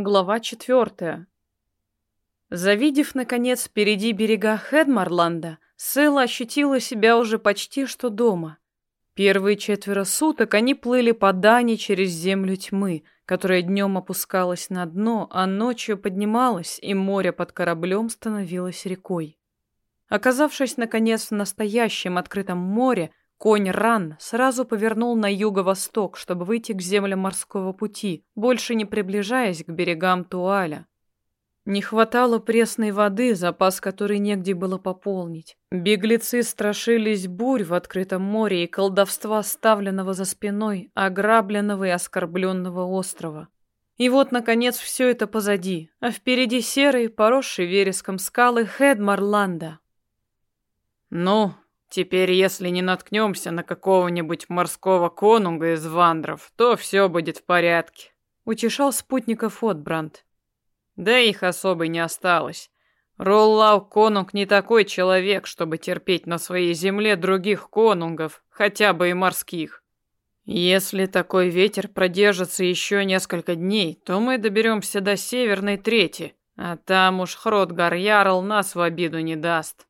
Глава четвертая. Завидев, наконец, впереди берега Хедмарланда, Сэла ощутила себя уже почти что дома. Первые четверо суток они плыли по Дани через землю тьмы, которая днем опускалась на дно, а ночью поднималась, и море под кораблем становилось рекой. Оказавшись, наконец, в настоящем открытом море, Конь Ран сразу повернул на юго-восток, чтобы выйти к землям морского пути, больше не приближаясь к берегам Туаля. Не хватало пресной воды, запас которой негде было пополнить. Беглецы страшились бурь в открытом море и колдовства, оставленного за спиной, ограбленного и оскорбленного острова. И вот, наконец, все это позади, а впереди серые, поросшие вереском скалы Хедмарланда. «Ну, Теперь, если не наткнемся на какого-нибудь морского конунга из вандров, то все будет в порядке. Утешал спутников Отбранд. Да их особо не осталось. Роллау конунг не такой человек, чтобы терпеть на своей земле других конунгов, хотя бы и морских. Если такой ветер продержится еще несколько дней, то мы доберемся до Северной Трети, а там уж Хротгар Ярл нас в обиду не даст.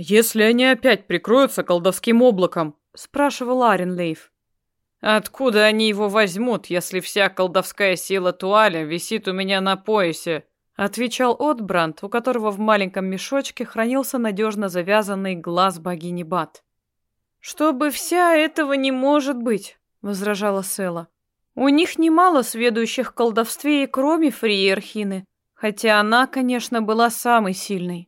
«Если они опять прикроются колдовским облаком?» — спрашивал Аренлейф. «Откуда они его возьмут, если вся колдовская сила Туаля висит у меня на поясе?» — отвечал Отбранд, у которого в маленьком мешочке хранился надежно завязанный глаз богини Бат. «Чтобы вся этого не может быть», — возражала Села. «У них немало сведущих в колдовстве и кроме Фриерхины, хотя она, конечно, была самой сильной.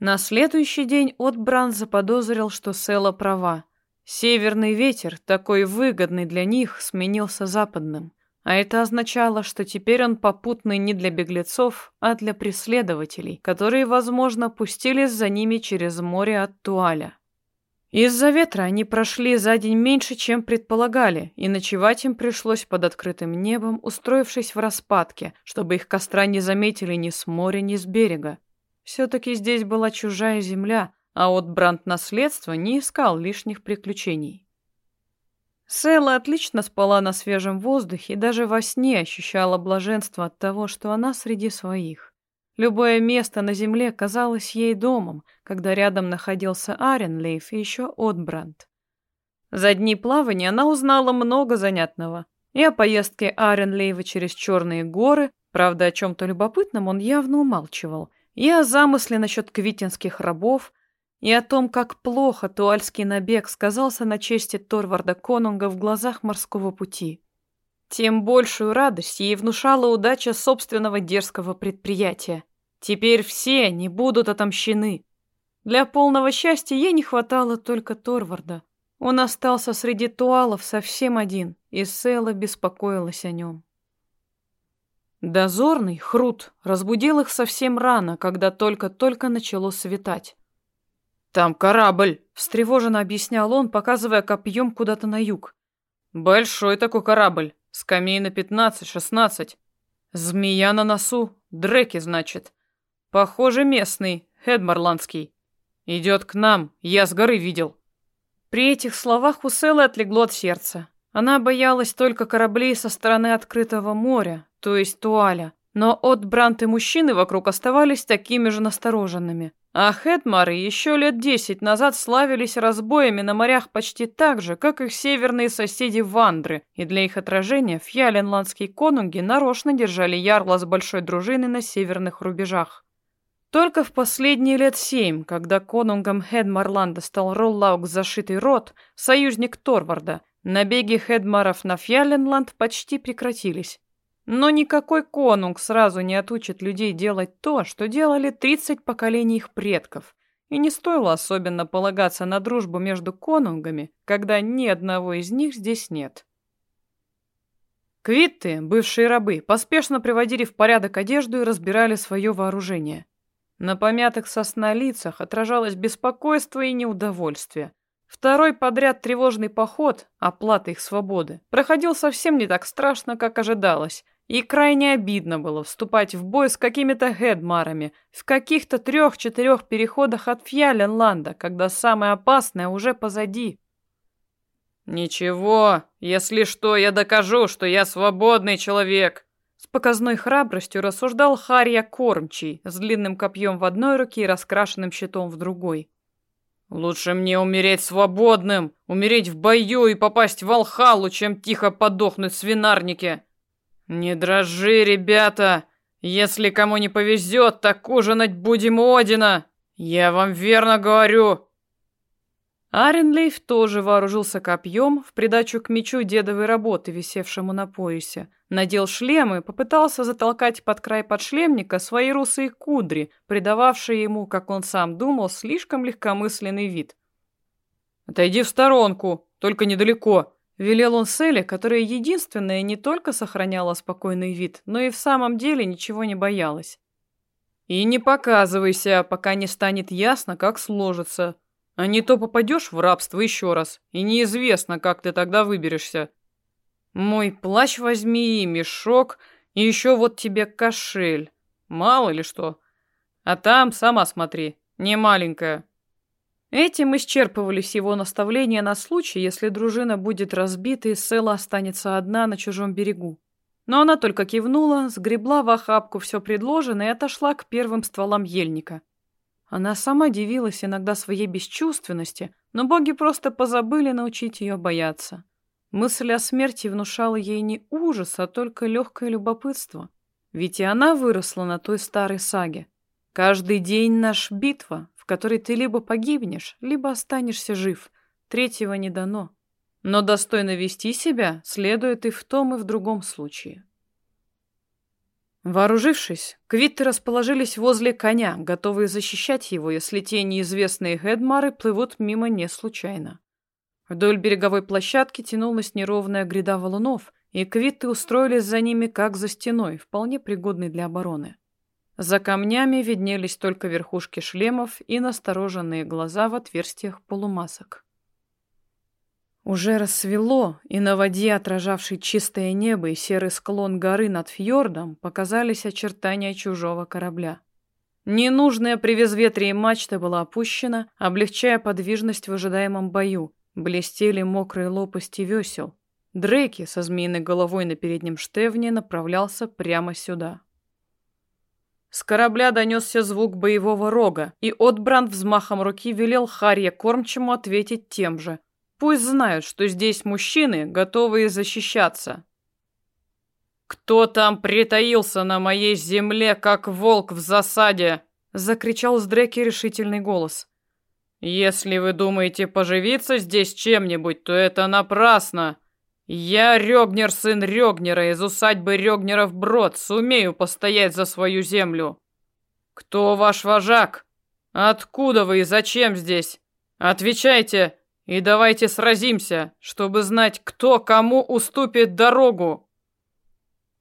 На следующий день Отбран заподозрил, что Села права. Северный ветер, такой выгодный для них, сменился западным. А это означало, что теперь он попутный не для беглецов, а для преследователей, которые, возможно, пустились за ними через море от Туаля. Из-за ветра они прошли за день меньше, чем предполагали, и ночевать им пришлось под открытым небом, устроившись в распадке, чтобы их костра не заметили ни с моря, ни с берега. Все-таки здесь была чужая земля, а от Бранд наследства не искал лишних приключений. Сэла отлично спала на свежем воздухе и даже во сне ощущала блаженство от того, что она среди своих. Любое место на земле казалось ей домом, когда рядом находился Аренлейф и еще Отбранд. За дни плавания она узнала много занятного. И о поездке Аренлейва через Черные горы, правда, о чем-то любопытном он явно умалчивал – и о замысле насчет квитинских рабов, и о том, как плохо туальский набег сказался на чести Торварда Конунга в глазах морского пути. Тем большую радость ей внушала удача собственного дерзкого предприятия. Теперь все они будут отомщены. Для полного счастья ей не хватало только Торварда. Он остался среди туалов совсем один, и Села беспокоилась о нем. Дозорный, Хрут, разбудил их совсем рано, когда только-только начало светать. «Там корабль!» — встревоженно объяснял он, показывая копьем куда-то на юг. «Большой такой корабль, скамей на пятнадцать-шестнадцать. Змея на носу, дреки, значит. Похоже, местный, хедмарландский. Идет к нам, я с горы видел». При этих словах у Селы отлегло от сердца. Она боялась только кораблей со стороны открытого моря, то есть Туаля. Но от Брант и мужчины вокруг оставались такими же настороженными. А Хедмары еще лет десять назад славились разбоями на морях почти так же, как их северные соседи Вандры, и для их отражения фьяленландские конунги нарочно держали ярла с большой дружиной на северных рубежах. Только в последние лет семь, когда конунгом Хедмарланда стал Роллаук зашитый рот, союзник Торварда, набеги Хедмаров на Фьяленланд почти прекратились. Но никакой конунг сразу не отучит людей делать то, что делали 30 поколений их предков. И не стоило особенно полагаться на дружбу между конунгами, когда ни одного из них здесь нет. Квитты, бывшие рабы, поспешно приводили в порядок одежду и разбирали свое вооружение. На помятых сосна лицах отражалось беспокойство и неудовольствие. Второй подряд тревожный поход, оплата их свободы, проходил совсем не так страшно, как ожидалось, и крайне обидно было вступать в бой с какими-то хедмарами в каких-то трех-четырех переходах от Фьяленланда, когда самое опасное уже позади. «Ничего, если что, я докажу, что я свободный человек», показной храбростью рассуждал Харья Кормчий с длинным копьем в одной руке и раскрашенным щитом в другой. «Лучше мне умереть свободным, умереть в бою и попасть в Алхалу, чем тихо подохнуть в свинарнике. Не дрожи, ребята! Если кому не повезет, так ужинать будем у Одина! Я вам верно говорю!» Аренлейф тоже вооружился копьем в придачу к мечу дедовой работы, висевшему на поясе. Надел шлем и попытался затолкать под край подшлемника свои русые кудри, придававшие ему, как он сам думал, слишком легкомысленный вид. «Отойди в сторонку, только недалеко», — велел он Селе, которая единственная не только сохраняла спокойный вид, но и в самом деле ничего не боялась. «И не показывайся, пока не станет ясно, как сложится», а не то попадешь в рабство еще раз, и неизвестно, как ты тогда выберешься. Мой плащ возьми, мешок, и еще вот тебе кошель. Мало ли что. А там сама смотри, не маленькая. Этим исчерпывались его наставления на случай, если дружина будет разбита и Села останется одна на чужом берегу. Но она только кивнула, сгребла в охапку все предложенное и отошла к первым стволам ельника. Она сама дивилась иногда своей бесчувственности, но боги просто позабыли научить ее бояться. Мысль о смерти внушала ей не ужас, а только легкое любопытство. Ведь и она выросла на той старой саге. Каждый день наш битва, которой ты либо погибнешь, либо останешься жив. Третьего не дано. Но достойно вести себя следует и в том, и в другом случае. Вооружившись, квитты расположились возле коня, готовые защищать его, если те неизвестные хедмары плывут мимо не случайно. Вдоль береговой площадки тянулась неровная гряда валунов, и квитты устроились за ними как за стеной, вполне пригодной для обороны. За камнями виднелись только верхушки шлемов и настороженные глаза в отверстиях полумасок. Уже рассвело, и на воде, отражавшей чистое небо и серый склон горы над фьордом, показались очертания чужого корабля. Ненужная при безветрии мачта была опущена, облегчая подвижность в ожидаемом бою. Блестели мокрые лопасти весел. Дрейки со змеиной головой на переднем штевне направлялся прямо сюда. С корабля донесся звук боевого рога, и Отбранд взмахом руки велел Харье Кормчему ответить тем же – Пусть знают, что здесь мужчины, готовые защищаться. «Кто там притаился на моей земле, как волк в засаде?» — закричал с Дреки решительный голос. «Если вы думаете поживиться здесь чем-нибудь, то это напрасно. Я Рёгнер, сын Рёгнера, из усадьбы Рёгнеров Брод, сумею постоять за свою землю. Кто ваш вожак? Откуда вы и зачем здесь? Отвечайте!» И давайте сразимся, чтобы знать, кто кому уступит дорогу.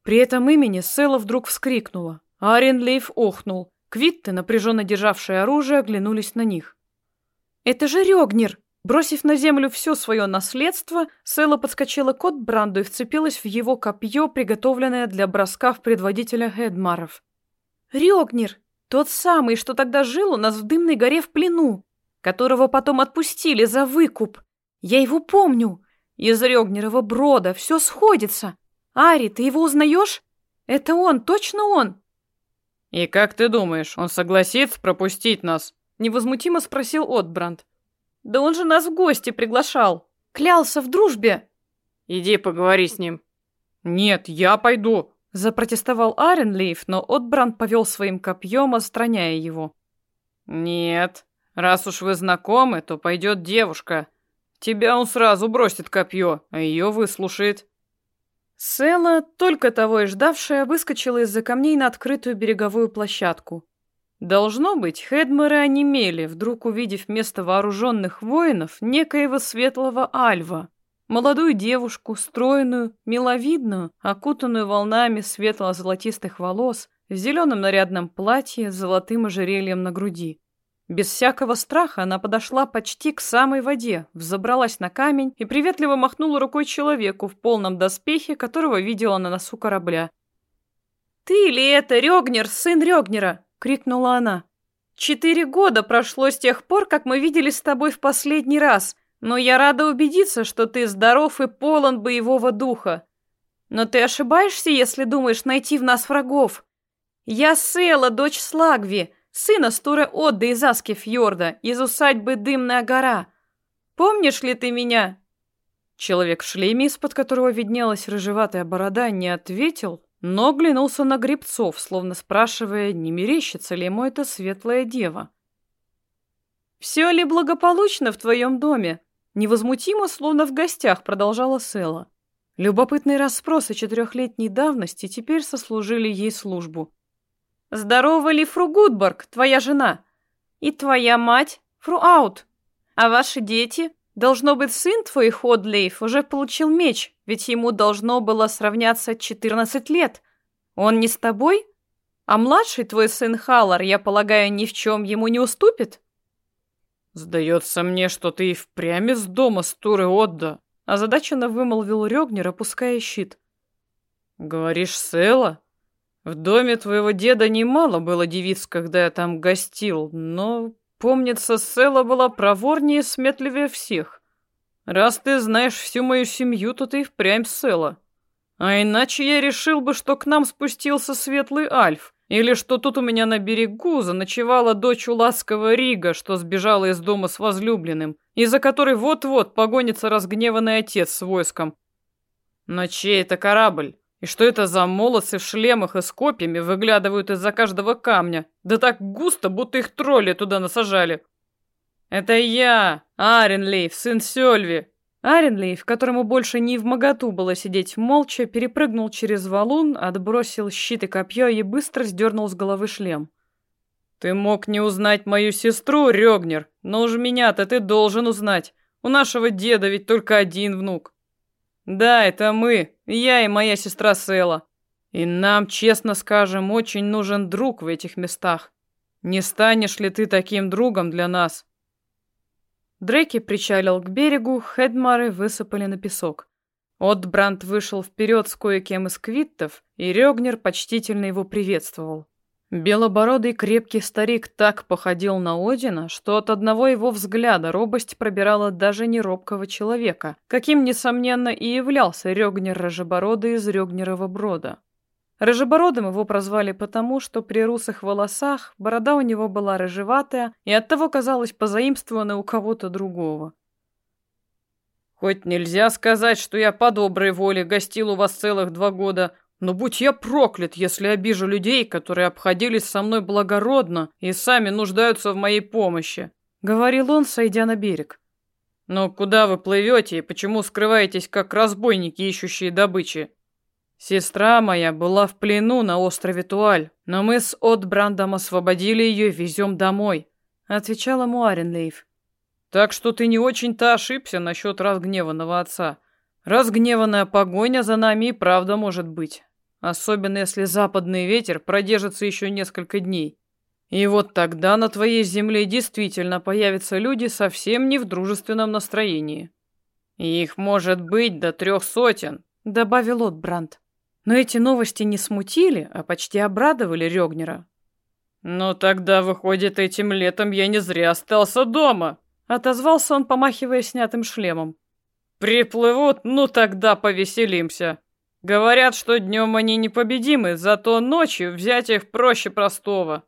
При этом имени Села вдруг вскрикнула, а Аренлейф охнул. Квитты, напряженно державшие оружие, оглянулись на них. «Это же Рёгнер!» Бросив на землю все свое наследство, Села подскочила к Отбранду и вцепилась в его копье, приготовленное для броска в предводителя Хедмаров. «Рёгнер! Тот самый, что тогда жил у нас в Дымной горе в плену! которого потом отпустили за выкуп. Я его помню. Из Рёгнерова брода все сходится. Ари, ты его узнаешь? Это он, точно он. И как ты думаешь, он согласится пропустить нас? Невозмутимо спросил Отбранд. Да он же нас в гости приглашал. Клялся в дружбе. Иди поговори с ним. Нет, я пойду. Запротестовал Аренлейф, но Отбранд повел своим копьем, отстраняя его. Нет, Раз уж вы знакомы, то пойдет девушка. Тебя он сразу бросит копье, а ее выслушает. Села, только того и ждавшая, выскочила из-за камней на открытую береговую площадку. Должно быть, хедмеры онемели, вдруг увидев вместо вооруженных воинов некоего светлого альва. Молодую девушку, стройную, миловидную, окутанную волнами светло-золотистых волос, в зеленом нарядном платье с золотым ожерельем на груди. Без всякого страха она подошла почти к самой воде, взобралась на камень и приветливо махнула рукой человеку в полном доспехе, которого видела на носу корабля. «Ты ли это, Рёгнер, сын Рёгнера?» — крикнула она. «Четыре года прошло с тех пор, как мы виделись с тобой в последний раз, но я рада убедиться, что ты здоров и полон боевого духа. Но ты ошибаешься, если думаешь найти в нас врагов. Я Села, дочь Слагви, сына Стуре Отда из Аскефьорда, из усадьбы Дымная гора. Помнишь ли ты меня?» Человек в шлеме, из-под которого виднелась рыжеватая борода, не ответил, но глянулся на гребцов, словно спрашивая, не мерещится ли ему эта светлая дева. «Все ли благополучно в твоем доме?» Невозмутимо, словно в гостях, продолжала Села. Любопытные расспросы четырехлетней давности теперь сослужили ей службу. «Здорова ли фру Гудборг, твоя жена? И твоя мать, фру Аут? А ваши дети? Должно быть, сын твой, Ходлейф, уже получил меч, ведь ему должно было сравняться четырнадцать лет. Он не с тобой? А младший твой сын Халлар, я полагаю, ни в чем ему не уступит?» «Сдается мне, что ты и впрямь из дома Стуры Отда», озадаченно вымолвил Рёгнер, опуская щит. «Говоришь, Села? В доме твоего деда немало было девиц, когда я там гостил, но, помнится, Села была проворнее и сметливее всех. Раз ты знаешь всю мою семью, то ты и впрямь Села. А иначе я решил бы, что к нам спустился светлый Альф, или что тут у меня на берегу заночевала дочь ласкового Рига, что сбежала из дома с возлюбленным, из-за которой вот-вот погонится разгневанный отец с войском. Но чей это корабль? И что это за молодцы в шлемах и с копьями выглядывают из-за каждого камня? Да так густо, будто их тролли туда насажали. Это я, Аренлейф, сын Сёльви, Аренлейф, которому больше не в моготу было сидеть молча, перепрыгнул через валун, отбросил щит и копье и быстро сдернул с головы шлем. «Ты мог не узнать мою сестру, Рёгнер, но уж меня-то ты должен узнать. У нашего деда ведь только один внук». «Да, это мы, я и моя сестра Села. И нам, честно скажем, очень нужен друг в этих местах. Не станешь ли ты таким другом для нас?» Дреки причалил к берегу, хедмары высыпали на песок. Отбранд вышел вперед с кое-кем из квиттов, и Рёгнер почтительно его приветствовал. Белобородый крепкий старик так походил на Одина, что от одного его взгляда робость пробирала даже неробкого человека, каким, несомненно, и являлся Рёгнер Рожебородый из Рёгнерова брода. Рыжебородым его прозвали потому, что при русых волосах борода у него была рыжеватая и оттого казалась позаимствованной у кого-то другого. «Хоть нельзя сказать, что я по доброй воле гостил у вас целых два года, но будь я проклят, если обижу людей, которые обходились со мной благородно и сами нуждаются в моей помощи», — говорил он, сойдя на берег. «Но куда вы плывете и почему скрываетесь, как разбойники, ищущие добычи?» Сестра моя была в плену на острове Туаль, но мы с Отбрандом освободили ее и везем домой», — отвечала Муаренлейф. «Так что ты не очень-то ошибся насчет разгневанного отца. Разгневанная погоня за нами и правда может быть, особенно если западный ветер продержится еще несколько дней. И вот тогда на твоей земле действительно появятся люди совсем не в дружественном настроении. Их может быть до трех сотен», — добавил Отбранд. Но эти новости не смутили, а почти обрадовали Рёгнера. «Ну тогда, выходит, этим летом я не зря остался дома», — отозвался он, помахивая снятым шлемом. «Приплывут, ну тогда повеселимся. Говорят, что днем они непобедимы, зато ночью взять их проще простого».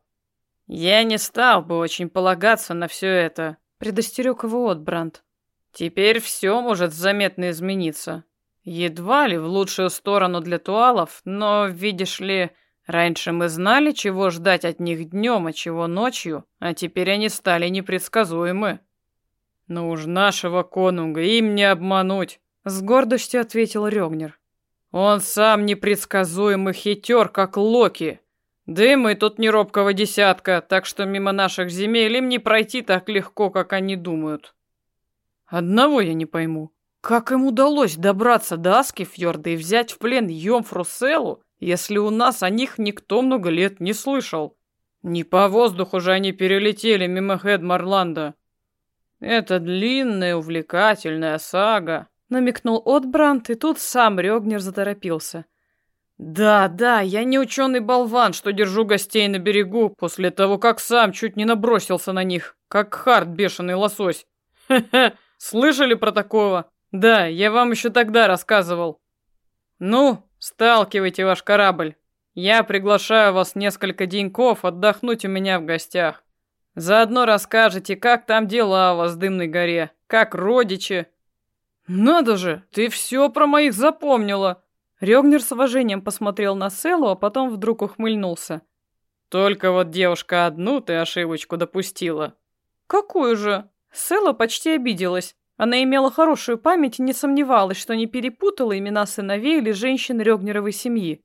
«Я не стал бы очень полагаться на все это», — предостерег его Отбранд. «Теперь все может заметно измениться. Едва ли в лучшую сторону для туалов, но, видишь ли, раньше мы знали, чего ждать от них днем, а чего ночью, а теперь они стали непредсказуемы. Ну уж нашего конунга им не обмануть, с гордостью ответил Рёгнер. Он сам непредсказуемый хитер, как Локи. Да и мы тут не робкого десятка, так что мимо наших земель им не пройти так легко, как они думают. Одного я не пойму. Как им удалось добраться до Аскифьорда и взять в плен Йомфруселу, если у нас о них никто много лет не слышал? Не по воздуху же они перелетели мимо Хедмарланда. Это длинная, увлекательная сага, намекнул Отбрант, и тут сам Рёгнер заторопился. Да, да, я не ученый болван, что держу гостей на берегу после того, как сам чуть не набросился на них, как Харт бешеный лосось. Хе-хе, слышали про такого? Да, я вам еще тогда рассказывал. Ну, Сталкивайте ваш корабль. Я приглашаю вас несколько деньков отдохнуть у меня в гостях. Заодно расскажете, как там дела у вас в Дымной горе, как родичи. Надо же, ты все про моих запомнила. Рёгнер с уважением посмотрел на Селу, а потом вдруг ухмыльнулся. Только вот девушка одну ты ошибочку допустила. Какую же? Села почти обиделась. Она имела хорошую память и не сомневалась, что не перепутала имена сыновей или женщин Рёгнеровой семьи.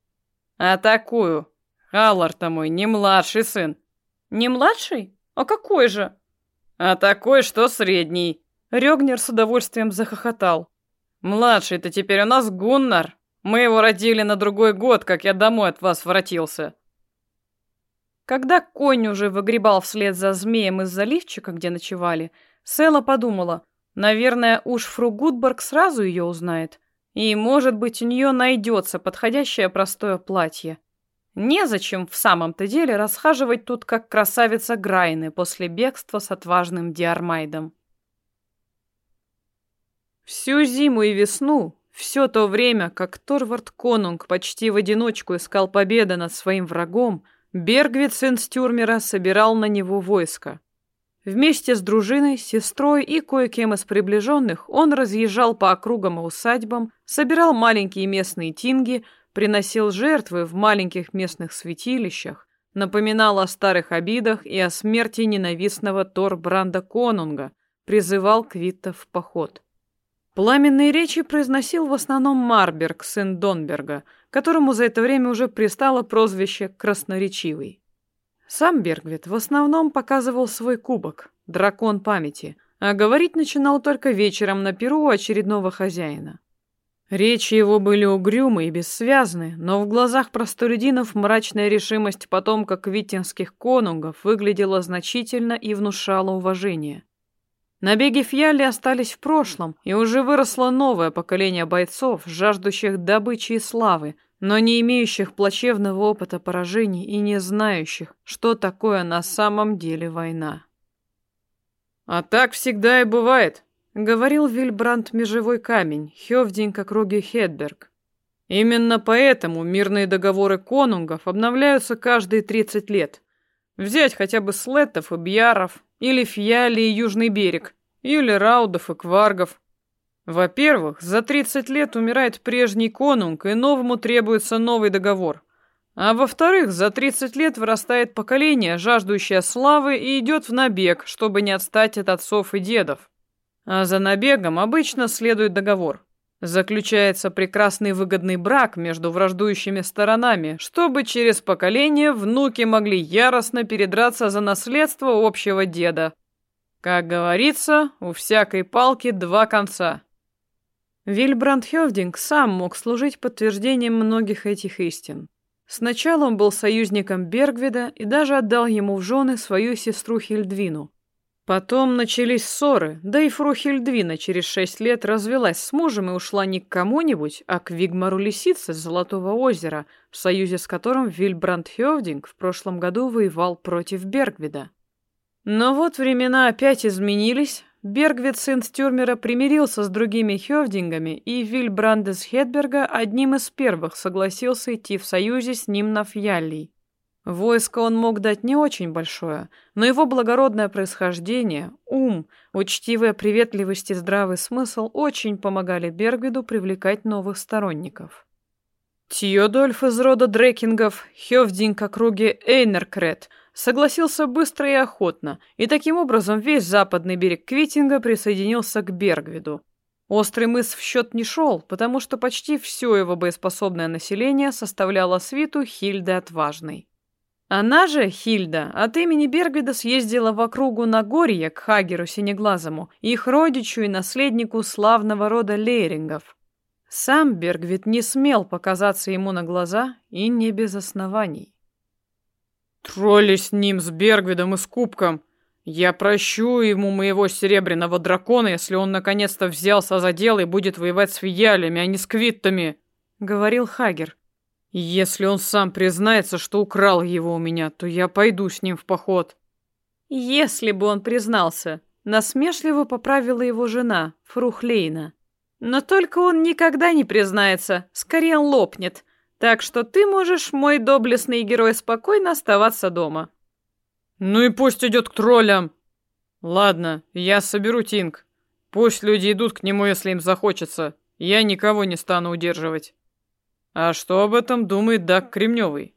А такую? Аллар-то мой не младший сын. Не младший? А какой же? А такой, что средний. Рёгнер с удовольствием захохотал. Младший-то теперь у нас Гуннар. Мы его родили на другой год, как я домой от вас воротился. Когда конь уже выгребал вслед за змеем из заливчика, где ночевали, Села подумала, наверное, уж фру Гудборг сразу ее узнает. И, может быть, у нее найдется подходящее простое платье. Незачем в самом-то деле расхаживать тут, как красавица Грайны после бегства с отважным Диармайдом. Всю зиму и весну, все то время, как Торвард Конунг почти в одиночку искал победы над своим врагом, Бергвит, сын Стюрмера, собирал на него войско. Вместе с дружиной, сестрой и кое-кем из приближенных он разъезжал по округам и усадьбам, собирал маленькие местные тинги, приносил жертвы в маленьких местных святилищах, напоминал о старых обидах и о смерти ненавистного Торбранда Конунга, призывал Квитта в поход. Пламенные речи произносил в основном Марберг, сын Донберга, которому за это время уже пристало прозвище «красноречивый». Сам Бергвит в основном показывал свой кубок, дракон памяти, а говорить начинал только вечером на перу очередного хозяина. Речи его были угрюмы и бессвязны, но в глазах простолюдинов мрачная решимость потомка квитинских конунгов выглядела значительно и внушала уважение. Набеги Фьяли остались в прошлом, и уже выросло новое поколение бойцов, жаждущих добычи и славы, но не имеющих плачевного опыта поражений и не знающих, что такое на самом деле война. «А так всегда и бывает», — говорил Вильбранд Межевой камень, Хёвдинг округи Хедберг. «Именно поэтому мирные договоры конунгов обновляются каждые 30 лет. Взять хотя бы Слеттов и Бьяров, или Фьяли и Южный берег, или Раудов и Кваргов. Во-первых, за 30 лет умирает прежний конунг, и новому требуется новый договор. А во-вторых, за 30 лет вырастает поколение, жаждущее славы, и идет в набег, чтобы не отстать от отцов и дедов. А за набегом обычно следует договор. Заключается прекрасный выгодный брак между враждующими сторонами, чтобы через поколение внуки могли яростно передраться за наследство общего деда. Как говорится, у всякой палки два конца. Вильбранд Хёвдинг сам мог служить подтверждением многих этих истин. Сначала он был союзником Бергвида и даже отдал ему в жены свою сестру Хильдвину. Потом начались ссоры, да и фру Хильдвина через шесть лет развелась с мужем и ушла не к кому-нибудь, а к Вигмару Лисице с Золотого озера, в союзе с которым Вильбранд Хёвдинг в прошлом году воевал против Бергвида. Но вот времена опять изменились, Бергвит, сын Стюрмера, примирился с другими Хёвдингами, и Вильбрандес Хедберга одним из первых согласился идти в союзе с ним на Фьяллий. Войско он мог дать не очень большое, но его благородное происхождение, ум, учтивая приветливость и здравый смысл очень помогали Бергвиду привлекать новых сторонников. Тьодольф из рода Дрекингов, Хёвдинг округе Эйнеркрет, согласился быстро и охотно, и таким образом весь западный берег Квитинга присоединился к Бергвиду. Острый мыс в счет не шел, потому что почти все его боеспособное население составляло свиту Хильды Отважной. Она же, Хильда, от имени Бергвида съездила в округу Нагорья к Хагеру Синеглазому, их родичу и наследнику славного рода Лейрингов. Сам Бергвид не смел показаться ему на глаза и не без оснований. «Тролли с ним, с Бергвидом и с Кубком! Я прощу ему моего серебряного дракона, если он наконец-то взялся за дело и будет воевать с фиялями, а не с квиттами!» — говорил Хагер. Если он сам признается, что украл его у меня, то я пойду с ним в поход. Если бы он признался, насмешливо поправила его жена, Фрухлейна. Но только он никогда не признается, скорее он лопнет. Так что ты можешь, мой доблестный герой, спокойно оставаться дома. Ну и пусть идет к троллям. Ладно, я соберу Тинг. Пусть люди идут к нему, если им захочется. Я никого не стану удерживать. А что об этом думает Дак Кремневый?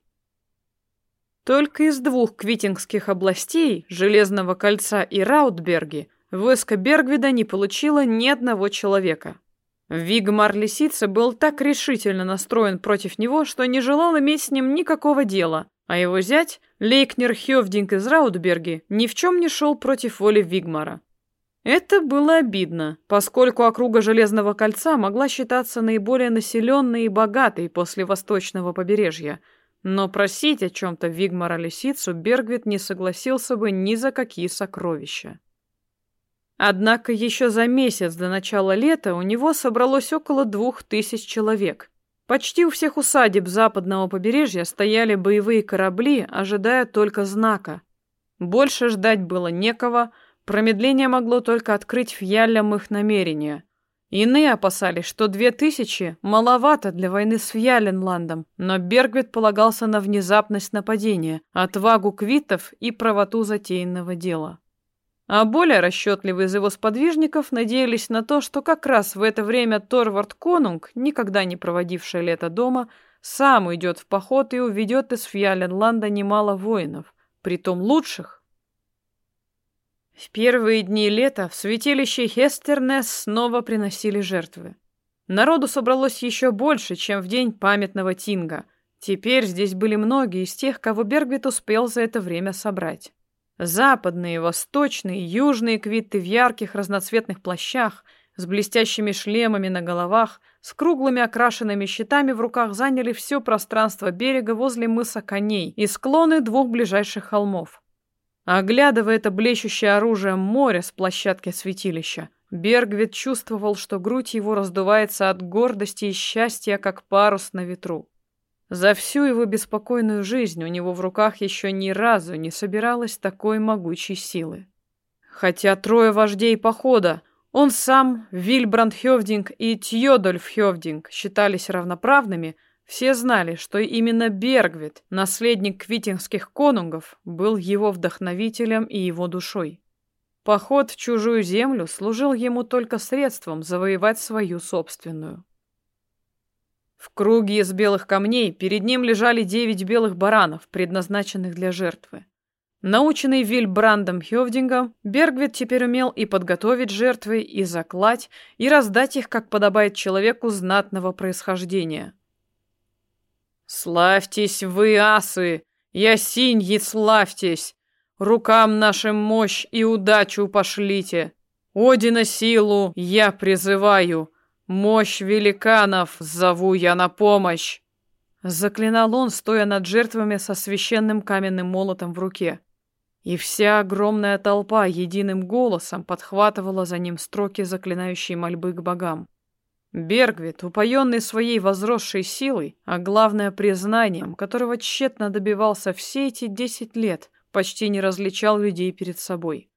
Только из двух квитингских областей, Железного кольца и Раутберги, войско Бергвида не получило ни одного человека. Вигмар Лисица был так решительно настроен против него, что не желал иметь с ним никакого дела, а его зять, Лейкнер Хёвдинг из Раутберги, ни в чем не шел против воли Вигмара. Это было обидно, поскольку округа Железного кольца могла считаться наиболее населенной и богатой после восточного побережья, но просить о чем-то Вигмара Лисицу Бергвит не согласился бы ни за какие сокровища. Однако еще за месяц до начала лета у него собралось около двух тысяч человек. Почти у всех усадеб западного побережья стояли боевые корабли, ожидая только знака. Больше ждать было некого, промедление могло только открыть фьялям их намерения. Иные опасались, что две тысячи маловато для войны с Фьяленландом, но Бергвит полагался на внезапность нападения, отвагу квитов и правоту затеянного дела. А более расчетливые из его сподвижников надеялись на то, что как раз в это время Торвард Конунг, никогда не проводивший лето дома, сам уйдет в поход и уведет из Фьяленланда немало воинов, притом лучших. В первые дни лета в святилище Хестернес снова приносили жертвы. Народу собралось еще больше, чем в день памятного Тинга. Теперь здесь были многие из тех, кого Бергвит успел за это время собрать. Западные, восточные, южные квиты в ярких разноцветных плащах, с блестящими шлемами на головах, с круглыми окрашенными щитами в руках заняли все пространство берега возле мыса коней и склоны двух ближайших холмов. Оглядывая это блещущее оружие море с площадки святилища, Бергвит чувствовал, что грудь его раздувается от гордости и счастья, как парус на ветру. За всю его беспокойную жизнь у него в руках еще ни разу не собиралось такой могучей силы. Хотя трое вождей похода, он сам, Вильбранд Хёвдинг и Тьодольф Хёвдинг считались равноправными, все знали, что именно Бергвит, наследник квитингских конунгов, был его вдохновителем и его душой. Поход в чужую землю служил ему только средством завоевать свою собственную. В круге из белых камней перед ним лежали девять белых баранов, предназначенных для жертвы. Наученный Вильбрандом Хёвдингом, Бергвит теперь умел и подготовить жертвы, и заклать, и раздать их, как подобает человеку знатного происхождения. «Славьтесь вы, асы! Ясиньи, славьтесь! Рукам нашим мощь и удачу пошлите! Одина силу я призываю!» Мощь великанов зову я на помощь!» Заклинал он, стоя над жертвами со священным каменным молотом в руке. И вся огромная толпа единым голосом подхватывала за ним строки заклинающей мольбы к богам. Бергвит, упоенный своей возросшей силой, а главное признанием, которого тщетно добивался все эти десять лет, почти не различал людей перед собой.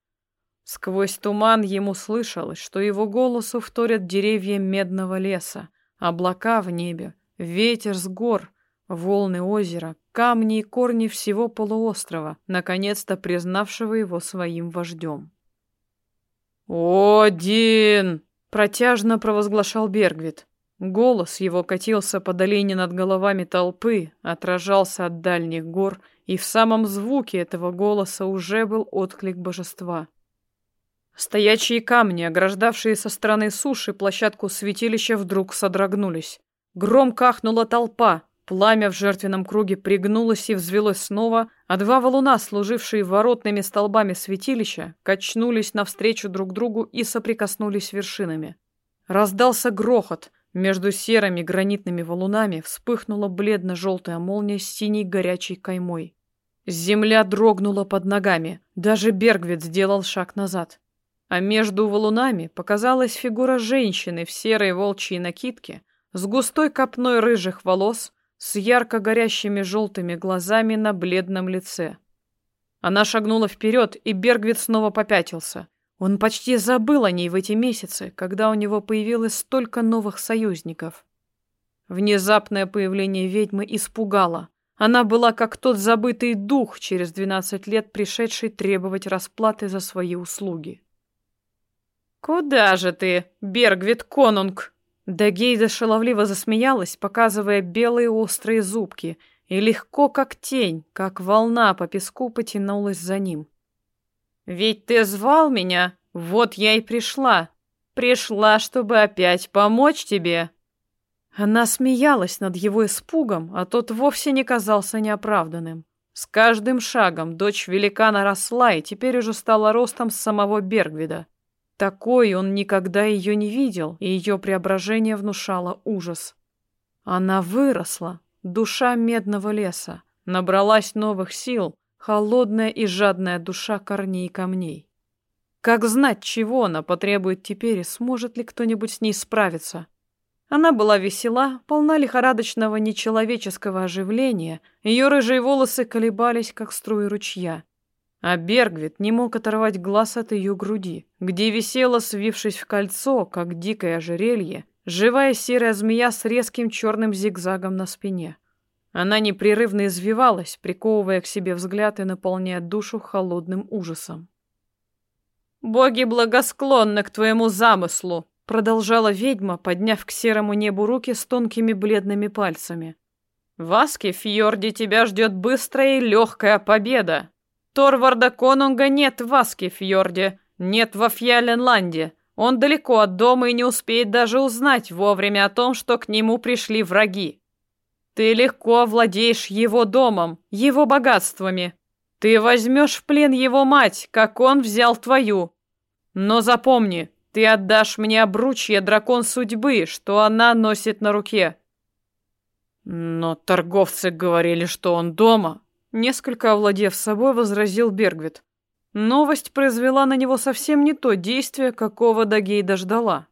Сквозь туман ему слышалось, что его голосу вторят деревья медного леса, облака в небе, ветер с гор, волны озера, камни и корни всего полуострова, наконец-то признавшего его своим вождем. «Один!» — протяжно провозглашал Бергвит. Голос его катился по долине над головами толпы, отражался от дальних гор, и в самом звуке этого голоса уже был отклик божества — Стоячие камни, ограждавшие со стороны суши площадку святилища, вдруг содрогнулись. Громко ахнула толпа, пламя в жертвенном круге пригнулось и взвелось снова, а два валуна, служившие воротными столбами святилища, качнулись навстречу друг другу и соприкоснулись вершинами. Раздался грохот, между серыми гранитными валунами вспыхнула бледно-желтая молния с синей горячей каймой. Земля дрогнула под ногами, даже Бергвит сделал шаг назад а между валунами показалась фигура женщины в серой волчьей накидке с густой копной рыжих волос, с ярко горящими желтыми глазами на бледном лице. Она шагнула вперед, и Бергвит снова попятился. Он почти забыл о ней в эти месяцы, когда у него появилось столько новых союзников. Внезапное появление ведьмы испугало. Она была как тот забытый дух, через двенадцать лет пришедший требовать расплаты за свои услуги. «Куда же ты, Бергвит Конунг?» Дагейда шаловливо засмеялась, показывая белые острые зубки, и легко, как тень, как волна по песку потянулась за ним. «Ведь ты звал меня, вот я и пришла. Пришла, чтобы опять помочь тебе». Она смеялась над его испугом, а тот вовсе не казался неоправданным. С каждым шагом дочь великана росла и теперь уже стала ростом самого Бергвида. Такой он никогда ее не видел, и ее преображение внушало ужас. Она выросла, душа медного леса, набралась новых сил, холодная и жадная душа корней и камней. Как знать, чего она потребует теперь и сможет ли кто-нибудь с ней справиться? Она была весела, полна лихорадочного нечеловеческого оживления, ее рыжие волосы колебались, как струи ручья. А Бергвит не мог оторвать глаз от ее груди, где висела, свившись в кольцо, как дикое ожерелье, живая серая змея с резким черным зигзагом на спине. Она непрерывно извивалась, приковывая к себе взгляд и наполняя душу холодным ужасом. «Боги благосклонны к твоему замыслу!» Продолжала ведьма, подняв к серому небу руки с тонкими бледными пальцами. «В Аскефьорде тебя ждет быстрая и легкая победа. Торварда Конунга нет в Аскефьорде, нет во Фьяленланде. Он далеко от дома и не успеет даже узнать вовремя о том, что к нему пришли враги. Ты легко овладеешь его домом, его богатствами. Ты возьмешь в плен его мать, как он взял твою. Но запомни, ты отдашь мне обручье дракон судьбы, что она носит на руке. Но торговцы говорили, что он дома. Несколько овладев собой, возразил Бергвит. Новость произвела на него совсем не то действие, какого Дагейда ждала.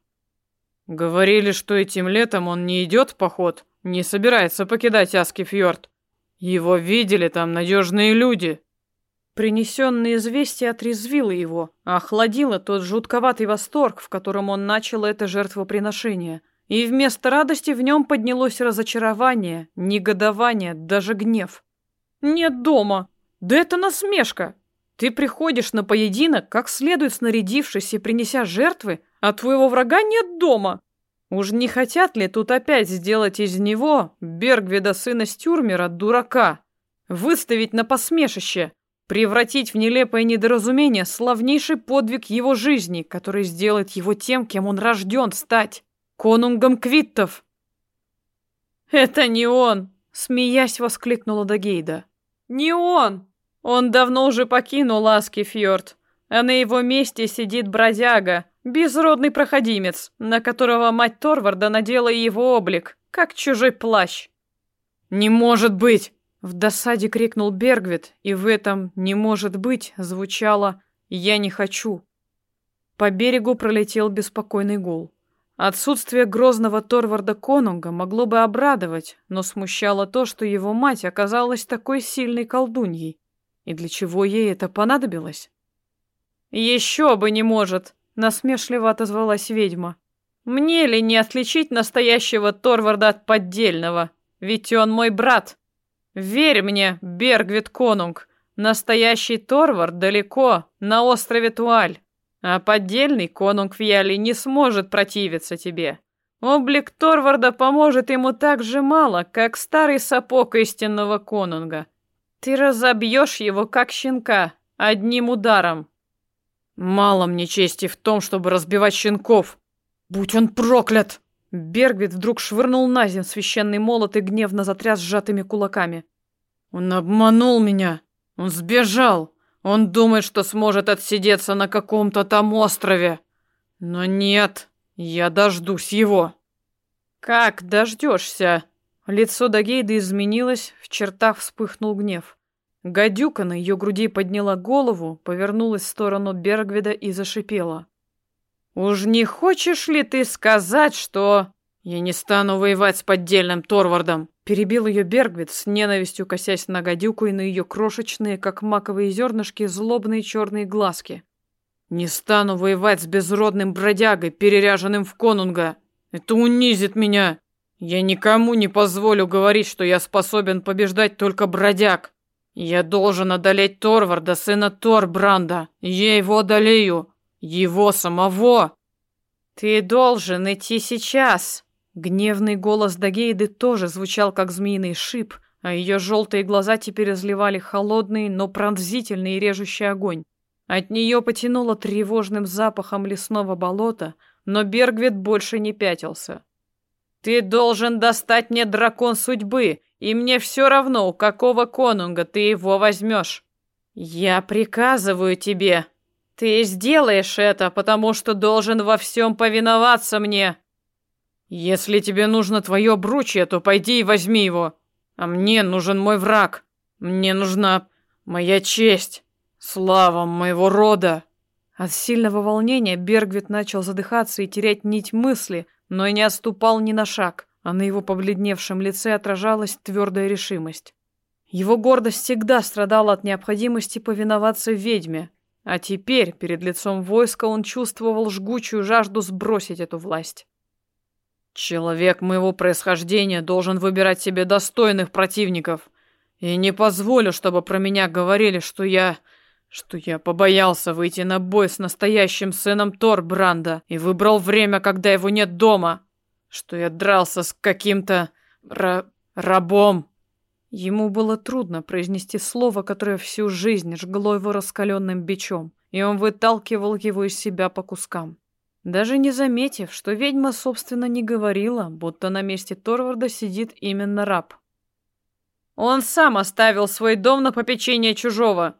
Говорили, что этим летом он не идет в поход, не собирается покидать Аскифьорд. Его видели там надежные люди. Принесенное известие отрезвило его, охладило тот жутковатый восторг, в котором он начал это жертвоприношение. И вместо радости в нем поднялось разочарование, негодование, даже гнев. «Нет дома! Да это насмешка! Ты приходишь на поединок, как следует снарядившись и принеся жертвы, а твоего врага нет дома!» Уж не хотят ли тут опять сделать из него, Бергведа сына Стюрмера, дурака? Выставить на посмешище? Превратить в нелепое недоразумение славнейший подвиг его жизни, который сделает его тем, кем он рожден стать. Конунгом Квиттов. «Это не он!» — смеясь воскликнула Дагейда. «Не он! Он давно уже покинул Аскифьорд, а на его месте сидит бродяга, безродный проходимец, на которого мать Торварда надела его облик, как чужой плащ». «Не может быть!» В досаде крикнул Бергвит, и в этом «не может быть» звучало «я не хочу». По берегу пролетел беспокойный гул. Отсутствие грозного Торварда Конунга могло бы обрадовать, но смущало то, что его мать оказалась такой сильной колдуньей. И для чего ей это понадобилось? «Еще бы не может!» — насмешливо отозвалась ведьма. «Мне ли не отличить настоящего Торварда от поддельного? Ведь он мой брат!» Верь мне, Бергвит Конунг, настоящий Торвард далеко, на острове Туаль, а поддельный Конунг Фьяли не сможет противиться тебе. Облик Торварда поможет ему так же мало, как старый сапог истинного Конунга. Ты разобьешь его, как щенка, одним ударом. Мало мне чести в том, чтобы разбивать щенков. Будь он проклят! Бергвит вдруг швырнул на землю священный молот и гневно затряс сжатыми кулаками. «Он обманул меня! Он сбежал! Он думает, что сможет отсидеться на каком-то там острове! Но нет, я дождусь его!» «Как дождешься?» Лицо Дагейды изменилось, в чертах вспыхнул гнев. Гадюка на ее груди подняла голову, повернулась в сторону Бергвида и зашипела. «Уж не хочешь ли ты сказать, что...» «Я не стану воевать с поддельным Торвардом!» Перебил ее Бергвит с ненавистью, косясь на гадюку и на ее крошечные, как маковые зернышки, злобные черные глазки. «Не стану воевать с безродным бродягой, переряженным в конунга! Это унизит меня! Я никому не позволю говорить, что я способен побеждать только бродяг. Я должен одолеть Торварда, сына Торбранда. Я его одолею. Его самого. Ты должен идти сейчас. Гневный голос Дагейды тоже звучал как змеиный шип, а ее желтые глаза теперь разливали холодный, но пронзительный и режущий огонь. От нее потянуло тревожным запахом лесного болота, но Бергвит больше не пятился. «Ты должен достать мне дракон судьбы, и мне все равно, у какого конунга ты его возьмешь. Я приказываю тебе. Ты сделаешь это, потому что должен во всем повиноваться мне. Если тебе нужно твое бручье, то пойди и возьми его. А мне нужен мой враг. Мне нужна моя честь, слава моего рода. От сильного волнения Бергвит начал задыхаться и терять нить мысли, но и не отступал ни на шаг, а на его побледневшем лице отражалась твердая решимость. Его гордость всегда страдала от необходимости повиноваться ведьме, а теперь перед лицом войска он чувствовал жгучую жажду сбросить эту власть. Человек моего происхождения должен выбирать себе достойных противников. И не позволю, чтобы про меня говорили, что я... что я побоялся выйти на бой с настоящим сыном Торбранда и выбрал время, когда его нет дома. Что я дрался с каким-то... Ра... рабом. Ему было трудно произнести слово, которое всю жизнь жгло его раскаленным бичом, и он выталкивал его из себя по кускам даже не заметив, что ведьма, собственно, не говорила, будто на месте Торварда сидит именно раб. Он сам оставил свой дом на попечение чужого.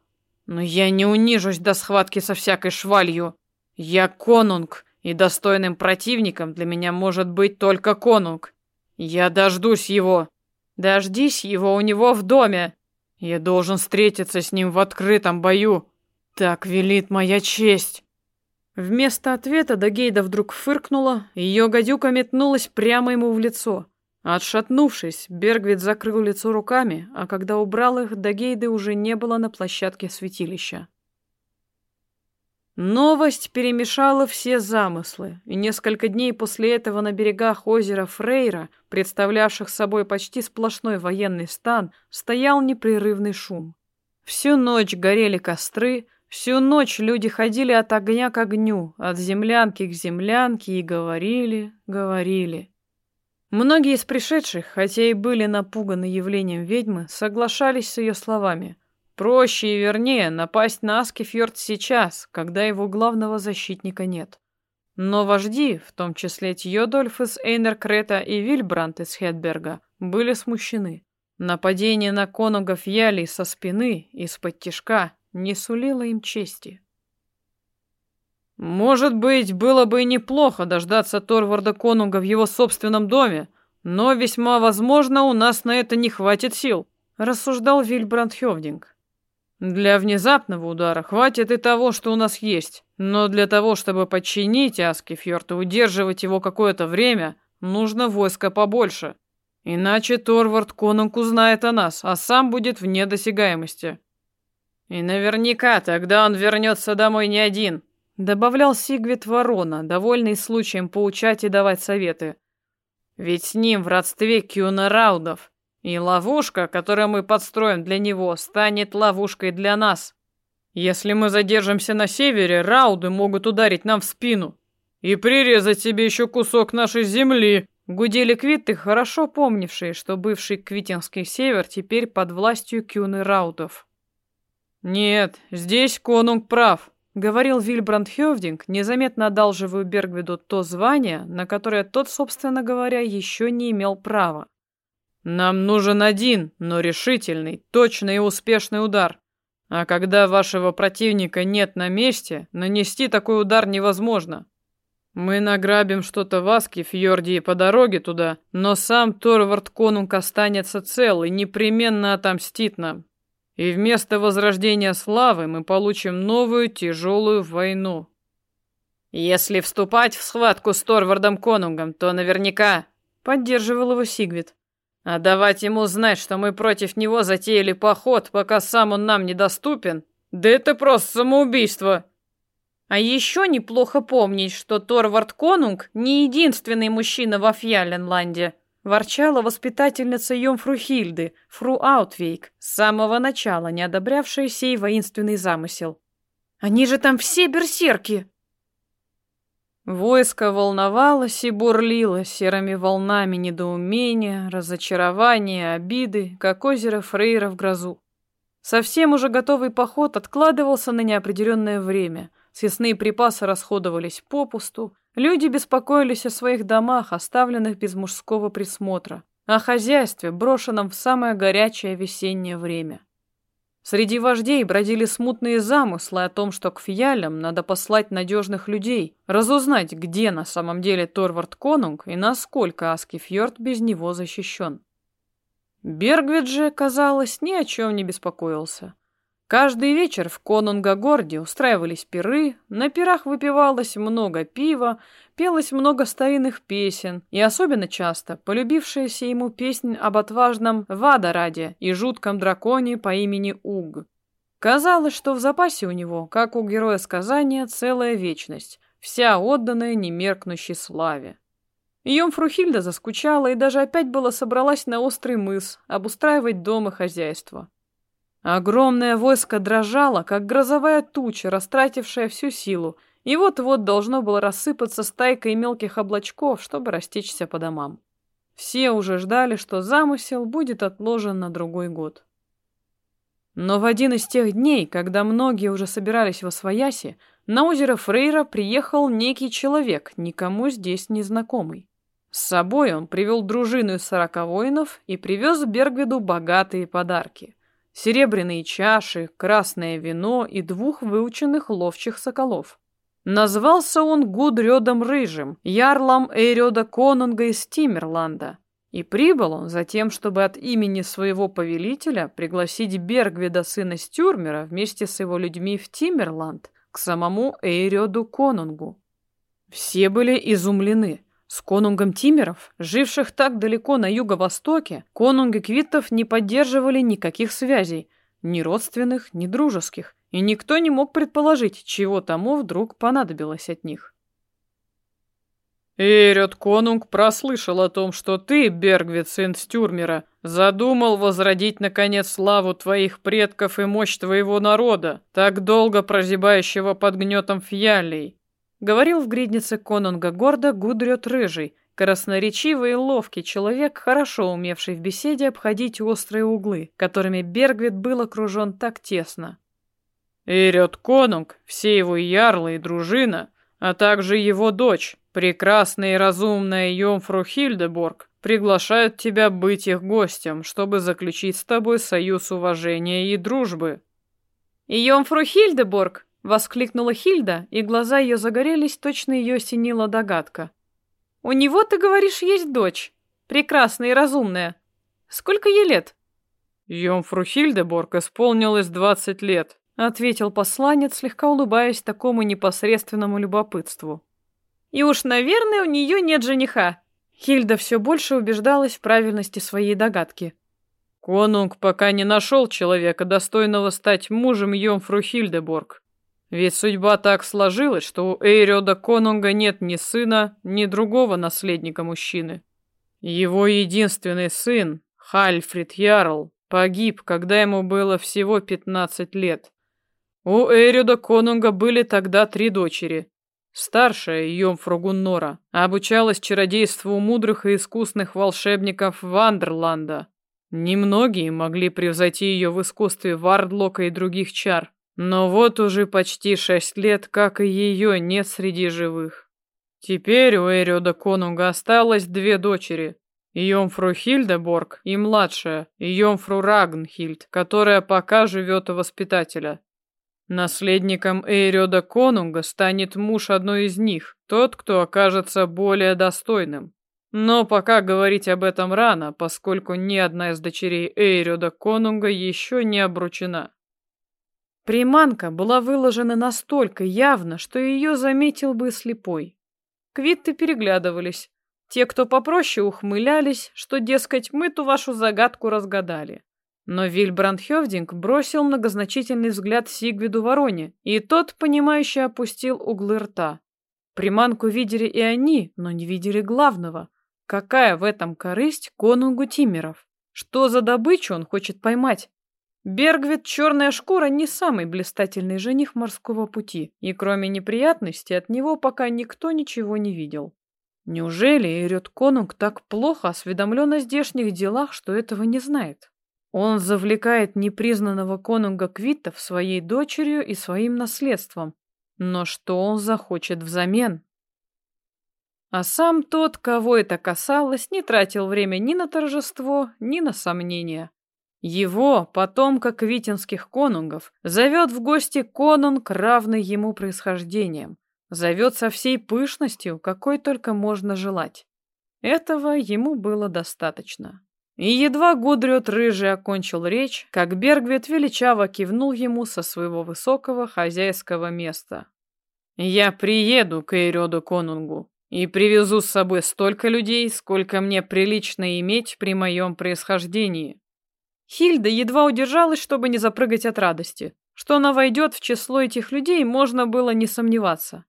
Но я не унижусь до схватки со всякой швалью. Я конунг, и достойным противником для меня может быть только конунг. Я дождусь его. Дождись его у него в доме. Я должен встретиться с ним в открытом бою. Так велит моя честь. Вместо ответа Дагейда вдруг фыркнула, и ее гадюка метнулась прямо ему в лицо. Отшатнувшись, Бергвит закрыл лицо руками, а когда убрал их, Дагейды уже не было на площадке святилища. Новость перемешала все замыслы, и несколько дней после этого на берегах озера Фрейра, представлявших собой почти сплошной военный стан, стоял непрерывный шум. Всю ночь горели костры, Всю ночь люди ходили от огня к огню, от землянки к землянке и говорили, говорили. Многие из пришедших, хотя и были напуганы явлением ведьмы, соглашались с ее словами. Проще и вернее напасть на Аскефьорд сейчас, когда его главного защитника нет. Но вожди, в том числе Тьодольф из Эйнеркрета и Вильбрант из Хедберга, были смущены. Нападение на конунгов Яли со спины, из-под тишка, не сулила им чести. Может быть, было бы и неплохо дождаться Торварда Конунга в его собственном доме, но весьма возможно, у нас на это не хватит сил, рассуждал Вильбранд Хёвдинг. Для внезапного удара хватит и того, что у нас есть, но для того, чтобы подчинить Аскефьорд и удерживать его какое-то время, нужно войско побольше. Иначе Торвард Конунг узнает о нас, а сам будет вне досягаемости. И наверняка тогда он вернется домой не один, добавлял Сигвит Ворона, довольный случаем поучать и давать советы. Ведь с ним в родстве Кюна Раудов, и ловушка, которую мы подстроим для него, станет ловушкой для нас. Если мы задержимся на севере, Рауды могут ударить нам в спину и прирезать себе еще кусок нашей земли. Гудели квиты, хорошо помнившие, что бывший Квитинский север теперь под властью Кюны Раудов. «Нет, здесь конунг прав», — говорил Вильбранд Хёвдинг, незаметно одалживая Бергвиду то звание, на которое тот, собственно говоря, еще не имел права. «Нам нужен один, но решительный, точный и успешный удар. А когда вашего противника нет на месте, нанести такой удар невозможно. Мы награбим что-то в Аске, Фьорде и по дороге туда, но сам Торвард Конунг останется цел и непременно отомстит нам. И вместо возрождения славы мы получим новую тяжелую войну. Если вступать в схватку с Торвардом Конунгом, то наверняка поддерживал его Сигвид. А давать ему знать, что мы против него затеяли поход, пока сам он нам недоступен, да это просто самоубийство. А еще неплохо помнить, что Торвард Конунг не единственный мужчина во Фьяленланде, ворчала воспитательница Йомфру Хильды, фру Аутвейк, с самого начала не одобрявшая сей воинственный замысел. «Они же там все берсерки!» Войско волновалось и бурлило серыми волнами недоумения, разочарования, обиды, как озеро Фрейра в грозу. Совсем уже готовый поход откладывался на неопределенное время. Съестные припасы расходовались попусту, люди беспокоились о своих домах, оставленных без мужского присмотра, о хозяйстве, брошенном в самое горячее весеннее время. Среди вождей бродили смутные замыслы о том, что к фиалям надо послать надежных людей, разузнать, где на самом деле Торвард Конунг и насколько Аскифьорд без него защищен. Бергвит же, казалось, ни о чем не беспокоился. Каждый вечер в Конунга-горде устраивались пиры, на пирах выпивалось много пива, пелось много старинных песен, и особенно часто полюбившаяся ему песнь об отважном Вадараде и жутком драконе по имени Уг. Казалось, что в запасе у него, как у героя сказания, целая вечность, вся отданная немеркнущей славе. Йомфру заскучала и даже опять была собралась на острый мыс, обустраивать дом и хозяйство. Огромное войско дрожало, как грозовая туча, растратившая всю силу, и вот-вот должно было рассыпаться стайкой мелких облачков, чтобы растечься по домам. Все уже ждали, что замысел будет отложен на другой год. Но в один из тех дней, когда многие уже собирались во свояси, на озеро Фрейра приехал некий человек, никому здесь не знакомый. С собой он привел дружину из сорока воинов и привез Бергведу богатые подарки — серебряные чаши, красное вино и двух выученных ловчих соколов. Назвался он Гудрёдом Рыжим, ярлом Эйрёда Конунга из Тимерланда. И прибыл он за тем, чтобы от имени своего повелителя пригласить Бергведа, сына Стюрмера, вместе с его людьми в Тимерланд, к самому Эйрёду Конунгу. Все были изумлены. С конунгом Тимеров, живших так далеко на юго-востоке, конунги Квиттов не поддерживали никаких связей, ни родственных, ни дружеских, и никто не мог предположить, чего тому вдруг понадобилось от них. «Эрет Конунг прослышал о том, что ты, Бергвит, сын Стюрмера, задумал возродить, наконец, славу твоих предков и мощь твоего народа, так долго прозябающего под гнетом фьялей говорил в гриднице конунга гордо Гудрёт Рыжий, красноречивый и ловкий человек, хорошо умевший в беседе обходить острые углы, которыми Бергвит был окружен так тесно. Ирет Конунг, все его ярлы и дружина, а также его дочь, прекрасная и разумная Йомфру Хильдеборг, приглашают тебя быть их гостем, чтобы заключить с тобой союз уважения и дружбы. Йомфру Хильдеборг Воскликнула Хильда, и глаза ее загорелись, точно ее осенила догадка. «У него, ты говоришь, есть дочь. Прекрасная и разумная. Сколько ей лет?» «Йомфру Хильдеборг исполнилось двадцать лет», — ответил посланец, слегка улыбаясь такому непосредственному любопытству. «И уж, наверное, у нее нет жениха». Хильда все больше убеждалась в правильности своей догадки. «Конунг пока не нашел человека, достойного стать мужем Йомфру Хильдеборг. Ведь судьба так сложилась, что у Эйрёда Конунга нет ни сына, ни другого наследника мужчины. Его единственный сын, Хальфрид Ярл, погиб, когда ему было всего 15 лет. У Эйрёда Конунга были тогда три дочери. Старшая, Йомфру Гуннора, обучалась чародейству у мудрых и искусных волшебников Вандерланда. Немногие могли превзойти ее в искусстве Вардлока и других чар. Но вот уже почти шесть лет, как и ее, нет среди живых. Теперь у Эриода Конунга осталось две дочери. Йомфру Хильдеборг и младшая, Йомфру Рагнхильд, которая пока живет у воспитателя. Наследником Эйрёда Конунга станет муж одной из них, тот, кто окажется более достойным. Но пока говорить об этом рано, поскольку ни одна из дочерей Эйрёда Конунга еще не обручена. Приманка была выложена настолько явно, что ее заметил бы слепой. Квитты переглядывались. Те, кто попроще, ухмылялись, что, дескать, мы ту вашу загадку разгадали. Но Вильбранд Хёвдинг бросил многозначительный взгляд Сигвиду Вороне, и тот, понимающе опустил углы рта. Приманку видели и они, но не видели главного. Какая в этом корысть конунгу Тимеров? Что за добычу он хочет поймать? Бергвит Черная Шкура не самый блистательный жених морского пути, и кроме неприятностей от него пока никто ничего не видел. Неужели Эрет Конунг так плохо осведомлен о здешних делах, что этого не знает? Он завлекает непризнанного конунга Квиттов своей дочерью и своим наследством. Но что он захочет взамен? А сам тот, кого это касалось, не тратил время ни на торжество, ни на сомнения. Его, потомка квитинских конунгов, зовет в гости конунг, равный ему происхождением. Зовет со всей пышностью, какой только можно желать. Этого ему было достаточно. И едва Гудрет Рыжий окончил речь, как Бергвит величаво кивнул ему со своего высокого хозяйского места. «Я приеду к Эйрёду Конунгу и привезу с собой столько людей, сколько мне прилично иметь при моем происхождении. Хильда едва удержалась, чтобы не запрыгать от радости. Что она войдет в число этих людей, можно было не сомневаться.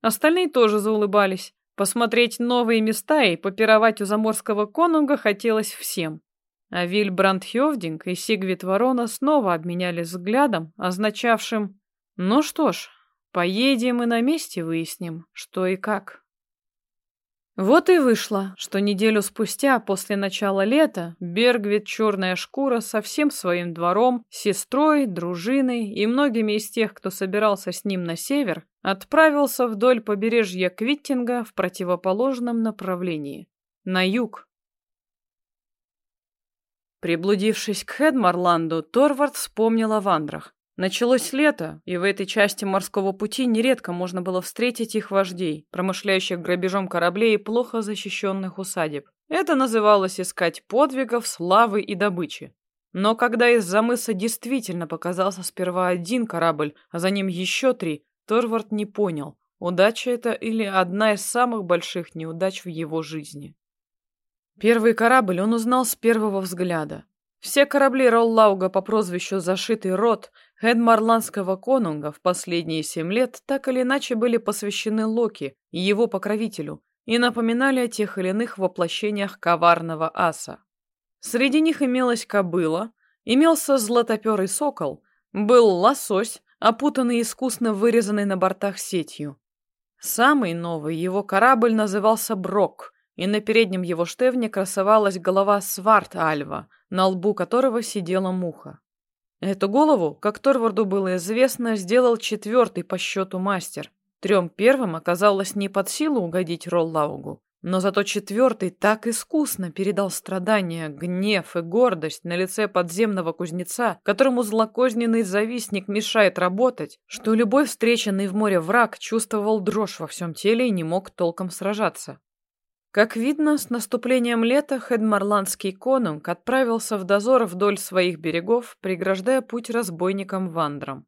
Остальные тоже заулыбались. Посмотреть новые места и попировать у заморского конунга хотелось всем. А Вильбранд Хёвдинг и Сигвит Ворона снова обменялись взглядом, означавшим «Ну что ж, поедем и на месте выясним, что и как». Вот и вышло, что неделю спустя после начала лета Бергвит Черная Шкура со всем своим двором, сестрой, дружиной и многими из тех, кто собирался с ним на север, отправился вдоль побережья Квиттинга в противоположном направлении, на юг. Приблудившись к Хедмарланду, Торвард вспомнил о вандрах. Началось лето, и в этой части морского пути нередко можно было встретить их вождей, промышляющих грабежом кораблей и плохо защищенных усадеб. Это называлось искать подвигов, славы и добычи. Но когда из-за мыса действительно показался сперва один корабль, а за ним еще три, Торвард не понял, удача это или одна из самых больших неудач в его жизни. Первый корабль он узнал с первого взгляда. Все корабли Роллауга по прозвищу «Зашитый рот» Эдмарландского конунга в последние семь лет так или иначе были посвящены Локи и его покровителю и напоминали о тех или иных воплощениях коварного аса. Среди них имелась кобыла, имелся златоперый сокол, был лосось, опутанный искусно вырезанной на бортах сетью. Самый новый его корабль назывался Брок, и на переднем его штевне красовалась голова Сварт-Альва, на лбу которого сидела муха. Эту голову, как Торварду было известно, сделал четвертый по счету мастер. Трем первым оказалось не под силу угодить Роллаугу, но зато четвертый так искусно передал страдания, гнев и гордость на лице подземного кузнеца, которому злокозненный завистник мешает работать, что любой встреченный в море враг чувствовал дрожь во всем теле и не мог толком сражаться. Как видно, с наступлением лета Хедмарландский конунг отправился в дозор вдоль своих берегов, преграждая путь разбойникам-вандрам.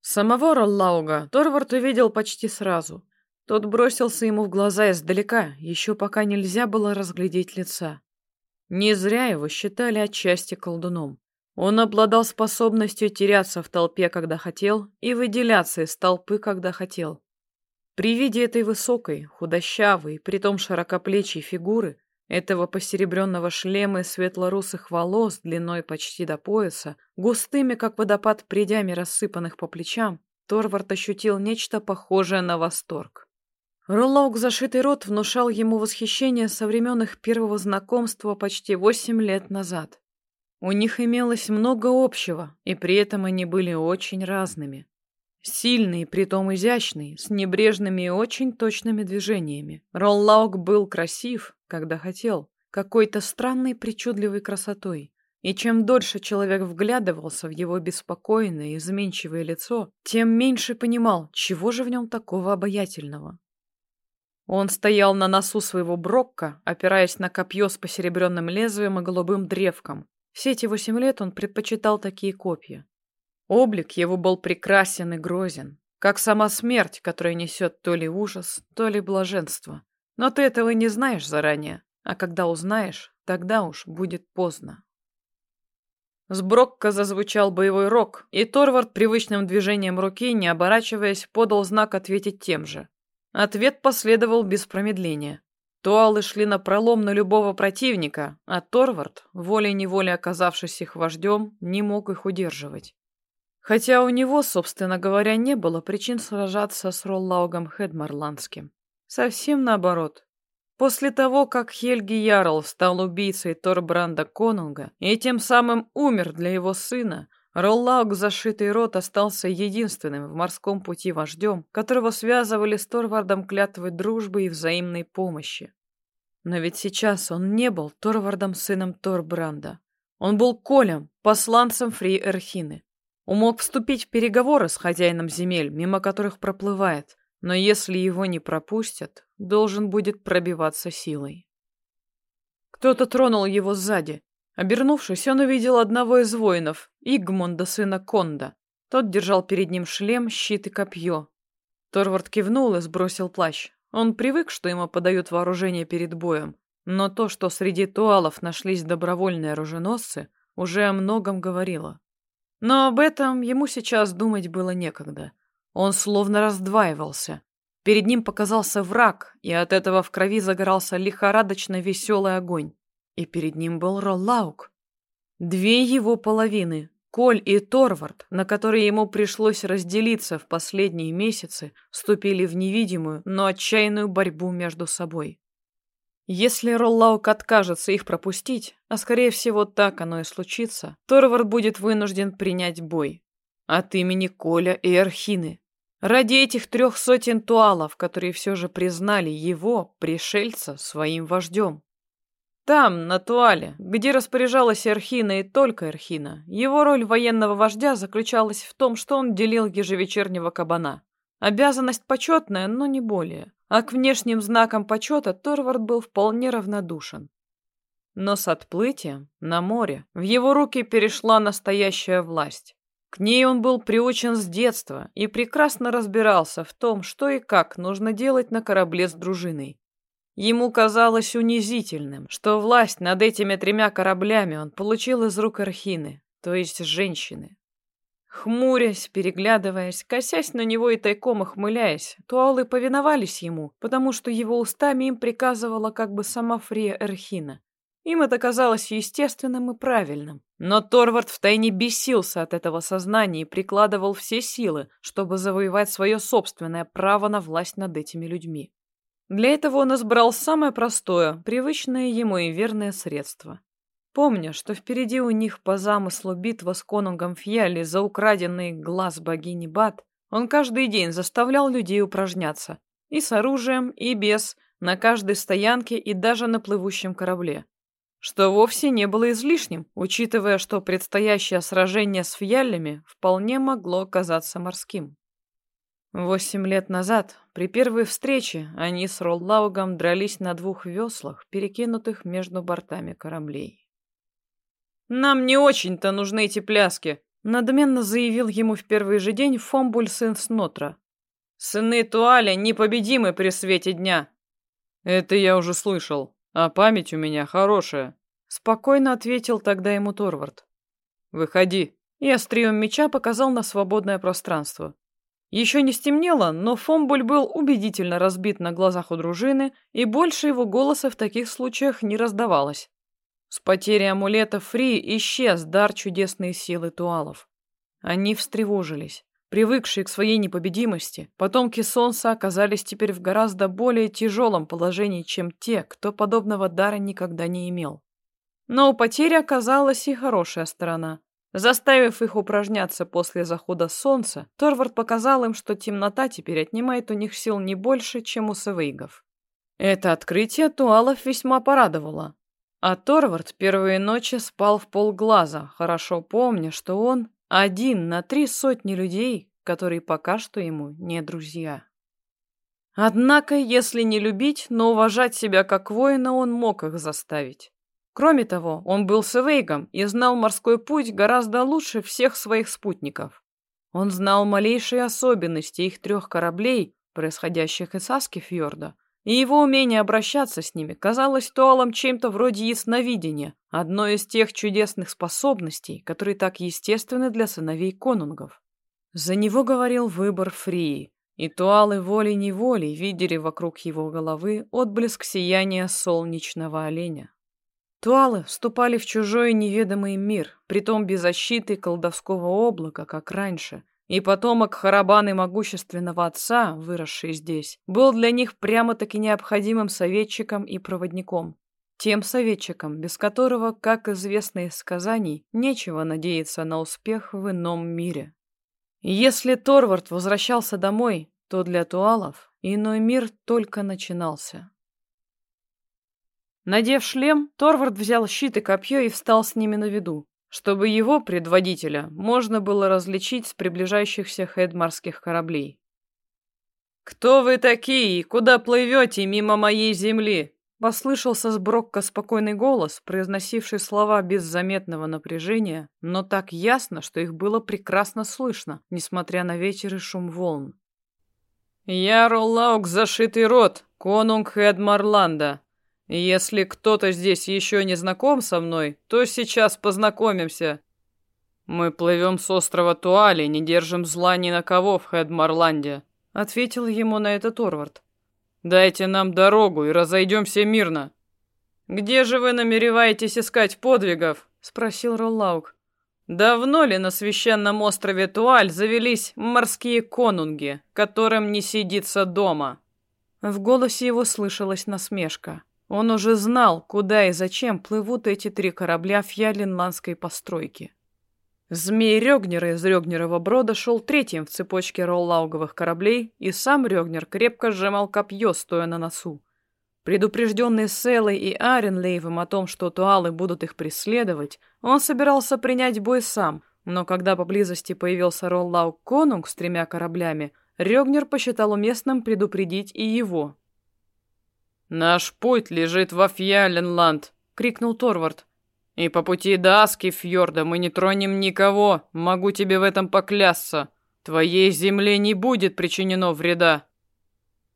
Самого Роллауга Торвард увидел почти сразу. Тот бросился ему в глаза издалека, еще пока нельзя было разглядеть лица. Не зря его считали отчасти колдуном. Он обладал способностью теряться в толпе, когда хотел, и выделяться из толпы, когда хотел. При виде этой высокой, худощавой, притом широкоплечей фигуры, этого посеребренного шлема и светлорусых волос длиной почти до пояса, густыми, как водопад, придями рассыпанных по плечам, Торвард ощутил нечто похожее на восторг. Роллок, зашитый рот, внушал ему восхищение со времен их первого знакомства почти восемь лет назад. У них имелось много общего, и при этом они были очень разными. Сильный, притом изящный, с небрежными и очень точными движениями. Роллаук был красив, когда хотел, какой-то странной причудливой красотой. И чем дольше человек вглядывался в его беспокойное и изменчивое лицо, тем меньше понимал, чего же в нем такого обаятельного. Он стоял на носу своего брокка, опираясь на копье с посеребренным лезвием и голубым древком. Все эти восемь лет он предпочитал такие копья. Облик его был прекрасен и грозен, как сама смерть, которая несет то ли ужас, то ли блаженство. Но ты этого не знаешь заранее, а когда узнаешь, тогда уж будет поздно. С Брокка зазвучал боевой рог, и Торвард привычным движением руки, не оборачиваясь, подал знак ответить тем же. Ответ последовал без промедления. Туалы шли на пролом на любого противника, а Торвард, волей-неволей оказавшись их вождем, не мог их удерживать. Хотя у него, собственно говоря, не было причин сражаться с Роллаугом Хедмарландским. Совсем наоборот. После того, как Хельги Ярл стал убийцей Торбранда Конунга и тем самым умер для его сына, Роллауг, зашитый рот, остался единственным в морском пути вождем, которого связывали с Торвардом клятвы дружбы и взаимной помощи. Но ведь сейчас он не был Торвардом сыном Торбранда. Он был Колем, посланцем Фри Эрхины. Он мог вступить в переговоры с хозяином земель, мимо которых проплывает, но если его не пропустят, должен будет пробиваться силой. Кто-то тронул его сзади, Обернувшись, он увидел одного из воинов, Игмунда, сына Конда. Тот держал перед ним шлем, щит и копье. Торвард кивнул и сбросил плащ. Он привык, что ему подают вооружение перед боем, но то, что среди туалов нашлись добровольные оруженосцы, уже о многом говорило. Но об этом ему сейчас думать было некогда. Он словно раздваивался. Перед ним показался враг, и от этого в крови загорался лихорадочно веселый огонь. И перед ним был Роллаук. Две его половины, Коль и Торвард, на которые ему пришлось разделиться в последние месяцы, вступили в невидимую, но отчаянную борьбу между собой. Если Роллаук откажется их пропустить, а скорее всего так оно и случится, Торвард будет вынужден принять бой. От имени Коля и Архины. Ради этих трех сотен туалов, которые все же признали его, пришельца, своим вождем. Там, на Туале, где распоряжалась Эрхина и только Эрхина, его роль военного вождя заключалась в том, что он делил ежевечернего кабана. Обязанность почетная, но не более. А к внешним знакам почета Торвард был вполне равнодушен. Но с отплытием на море в его руки перешла настоящая власть. К ней он был приучен с детства и прекрасно разбирался в том, что и как нужно делать на корабле с дружиной. Ему казалось унизительным, что власть над этими тремя кораблями он получил из рук Архины, то есть женщины. Хмурясь, переглядываясь, косясь на него и тайком охмыляясь, туалы повиновались ему, потому что его устами им приказывала как бы сама Фрия Эрхина. Им это казалось естественным и правильным. Но Торвард втайне бесился от этого сознания и прикладывал все силы, чтобы завоевать свое собственное право на власть над этими людьми. Для этого он избрал самое простое, привычное ему и верное средство. Помня, что впереди у них по замыслу битва с конунгом Фьяли за украденный глаз богини Бат, он каждый день заставлял людей упражняться. И с оружием, и без, на каждой стоянке и даже на плывущем корабле. Что вовсе не было излишним, учитывая, что предстоящее сражение с фьялями вполне могло оказаться морским. Восемь лет назад, при первой встрече, они с Роллаугом дрались на двух веслах, перекинутых между бортами кораблей. «Нам не очень-то нужны эти пляски», — надменно заявил ему в первый же день Фомбуль сын Снотра. «Сыны Туаля непобедимы при свете дня». «Это я уже слышал, а память у меня хорошая», — спокойно ответил тогда ему Торвард. «Выходи». И острием меча показал на свободное пространство. Еще не стемнело, но Фомбуль был убедительно разбит на глазах у дружины, и больше его голоса в таких случаях не раздавалось. С потерей амулета Фри исчез дар чудесной силы туалов. Они встревожились. Привыкшие к своей непобедимости, потомки Солнца оказались теперь в гораздо более тяжелом положении, чем те, кто подобного дара никогда не имел. Но у потери оказалась и хорошая сторона. Заставив их упражняться после захода солнца, Торвард показал им, что темнота теперь отнимает у них сил не больше, чем у севейгов. Это открытие туалов весьма порадовало. А Торвард первые ночи спал в полглаза, хорошо помня, что он один на три сотни людей, которые пока что ему не друзья. Однако, если не любить, но уважать себя как воина, он мог их заставить. Кроме того, он был севейгом и знал морской путь гораздо лучше всех своих спутников. Он знал малейшие особенности их трех кораблей, происходящих из Аскифьорда, и его умение обращаться с ними казалось Туалом чем-то вроде ясновидения, одной из тех чудесных способностей, которые так естественны для сыновей конунгов. За него говорил выбор Фрии, и туалы волей-неволей видели вокруг его головы отблеск сияния солнечного оленя. Туалы вступали в чужой неведомый мир, притом без защиты колдовского облака, как раньше, и потомок Харабаны могущественного отца, выросший здесь, был для них прямо-таки необходимым советчиком и проводником. Тем советчиком, без которого, как известно из сказаний, нечего надеяться на успех в ином мире. Если Торвард возвращался домой, то для туалов иной мир только начинался. Надев шлем, Торвард взял щит и копье и встал с ними на виду, чтобы его, предводителя, можно было различить с приближающихся хедмарских кораблей. «Кто вы такие и куда плывете мимо моей земли?» Послышался с Брокка спокойный голос, произносивший слова без заметного напряжения, но так ясно, что их было прекрасно слышно, несмотря на ветер и шум волн. «Я Роллаук Зашитый Рот, конунг Хедмарланда. Если кто-то здесь еще не знаком со мной, то сейчас познакомимся. Мы плывем с острова Туали, не держим зла ни на кого в Хедмарланде», — ответил ему на это Торвард. Дайте нам дорогу и разойдемся мирно. Где же вы намереваетесь искать подвигов? спросил Роллаук. Давно ли на священном острове Туаль завелись морские конунги, которым не сидится дома? В голосе его слышалась насмешка. Он уже знал, куда и зачем плывут эти три корабля фьялинландской постройки. Змей Рёгнера из Рёгнерова брода шел третьим в цепочке роллауговых кораблей, и сам Рёгнер крепко сжимал копье, стоя на носу. Предупрежденный Селой и Аренлейвом о том, что туалы будут их преследовать, он собирался принять бой сам, но когда поблизости появился Роллаук Конунг с тремя кораблями, Рёгнер посчитал уместным предупредить и его. «Наш путь лежит во Фьяленланд!» — крикнул Торвард. И по пути до Аски фьорда мы не тронем никого, могу тебе в этом поклясться. Твоей земле не будет причинено вреда.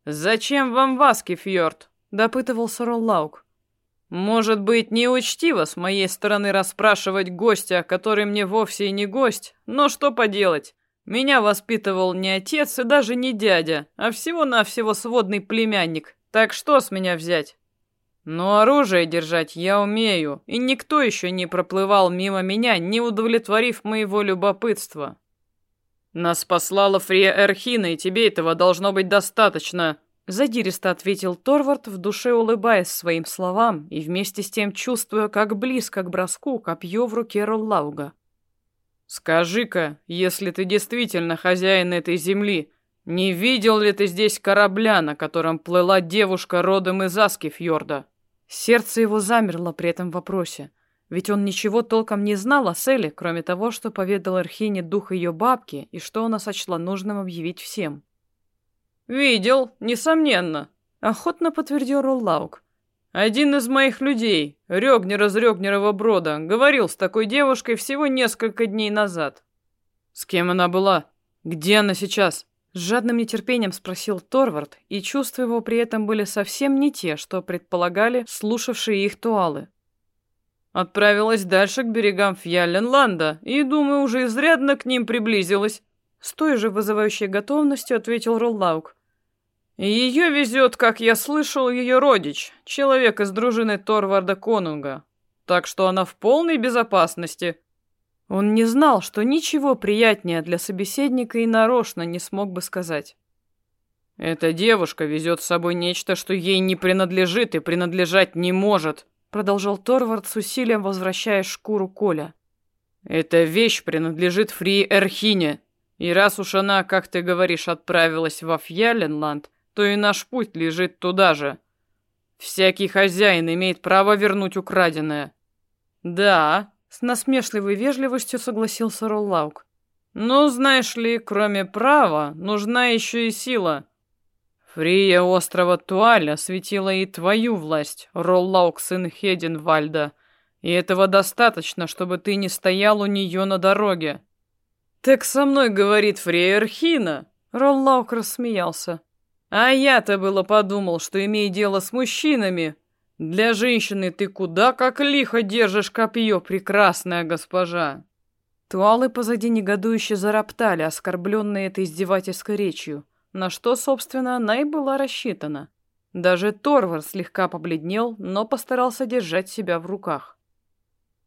Зачем вам в Аски фьорд? допытывался Роллаук. Может быть, неучтиво с моей стороны расспрашивать гостя, который мне вовсе и не гость, но что поделать? Меня воспитывал не отец и даже не дядя, а всего-навсего сводный племянник. Так что с меня взять? Но оружие держать я умею, и никто еще не проплывал мимо меня, не удовлетворив моего любопытства. Нас послала Фрия Эрхина, и тебе этого должно быть достаточно, задиристо ответил Торвард, в душе улыбаясь своим словам и вместе с тем чувствуя, как близко к броску копье в руке Роллауга. Скажи-ка, если ты действительно хозяин этой земли, не видел ли ты здесь корабля, на котором плыла девушка родом из Аскифьорда? Сердце его замерло при этом вопросе, ведь он ничего толком не знал о Селе, кроме того, что поведал Архине дух ее бабки и что она сочла нужным объявить всем. «Видел, несомненно», — охотно подтвердил Роллаук. «Один из моих людей, Рёгнер из Рёгнерова брода, говорил с такой девушкой всего несколько дней назад». «С кем она была? Где она сейчас?» С жадным нетерпением спросил Торвард, и чувства его при этом были совсем не те, что предполагали слушавшие их туалы. Отправилась дальше к берегам Фьялленланда и, думаю, уже изрядно к ним приблизилась. С той же вызывающей готовностью ответил Роллаук. Ее везет, как я слышал, ее родич, человек из дружины Торварда Конунга. Так что она в полной безопасности. Он не знал, что ничего приятнее для собеседника и нарочно не смог бы сказать. «Эта девушка везет с собой нечто, что ей не принадлежит и принадлежать не может», продолжал Торвард с усилием возвращая шкуру Коля. «Эта вещь принадлежит Фри Эрхине, и раз уж она, как ты говоришь, отправилась во Фьяленланд, то и наш путь лежит туда же. Всякий хозяин имеет право вернуть украденное». «Да», с насмешливой вежливостью согласился Роллаук. «Ну, знаешь ли, кроме права, нужна еще и сила. Фрия острова Туаля светила и твою власть, Роллаук, сын Хеденвальда, и этого достаточно, чтобы ты не стоял у нее на дороге». «Так со мной говорит Фрия Эрхина!» Роллаук рассмеялся. «А я-то было подумал, что имею дело с мужчинами, для женщины ты куда как лихо держишь копье, прекрасная госпожа. Туалы позади негодующе зароптали, оскорбленные этой издевательской речью. на что, собственно, она и была рассчитана. Даже Торвар слегка побледнел, но постарался держать себя в руках.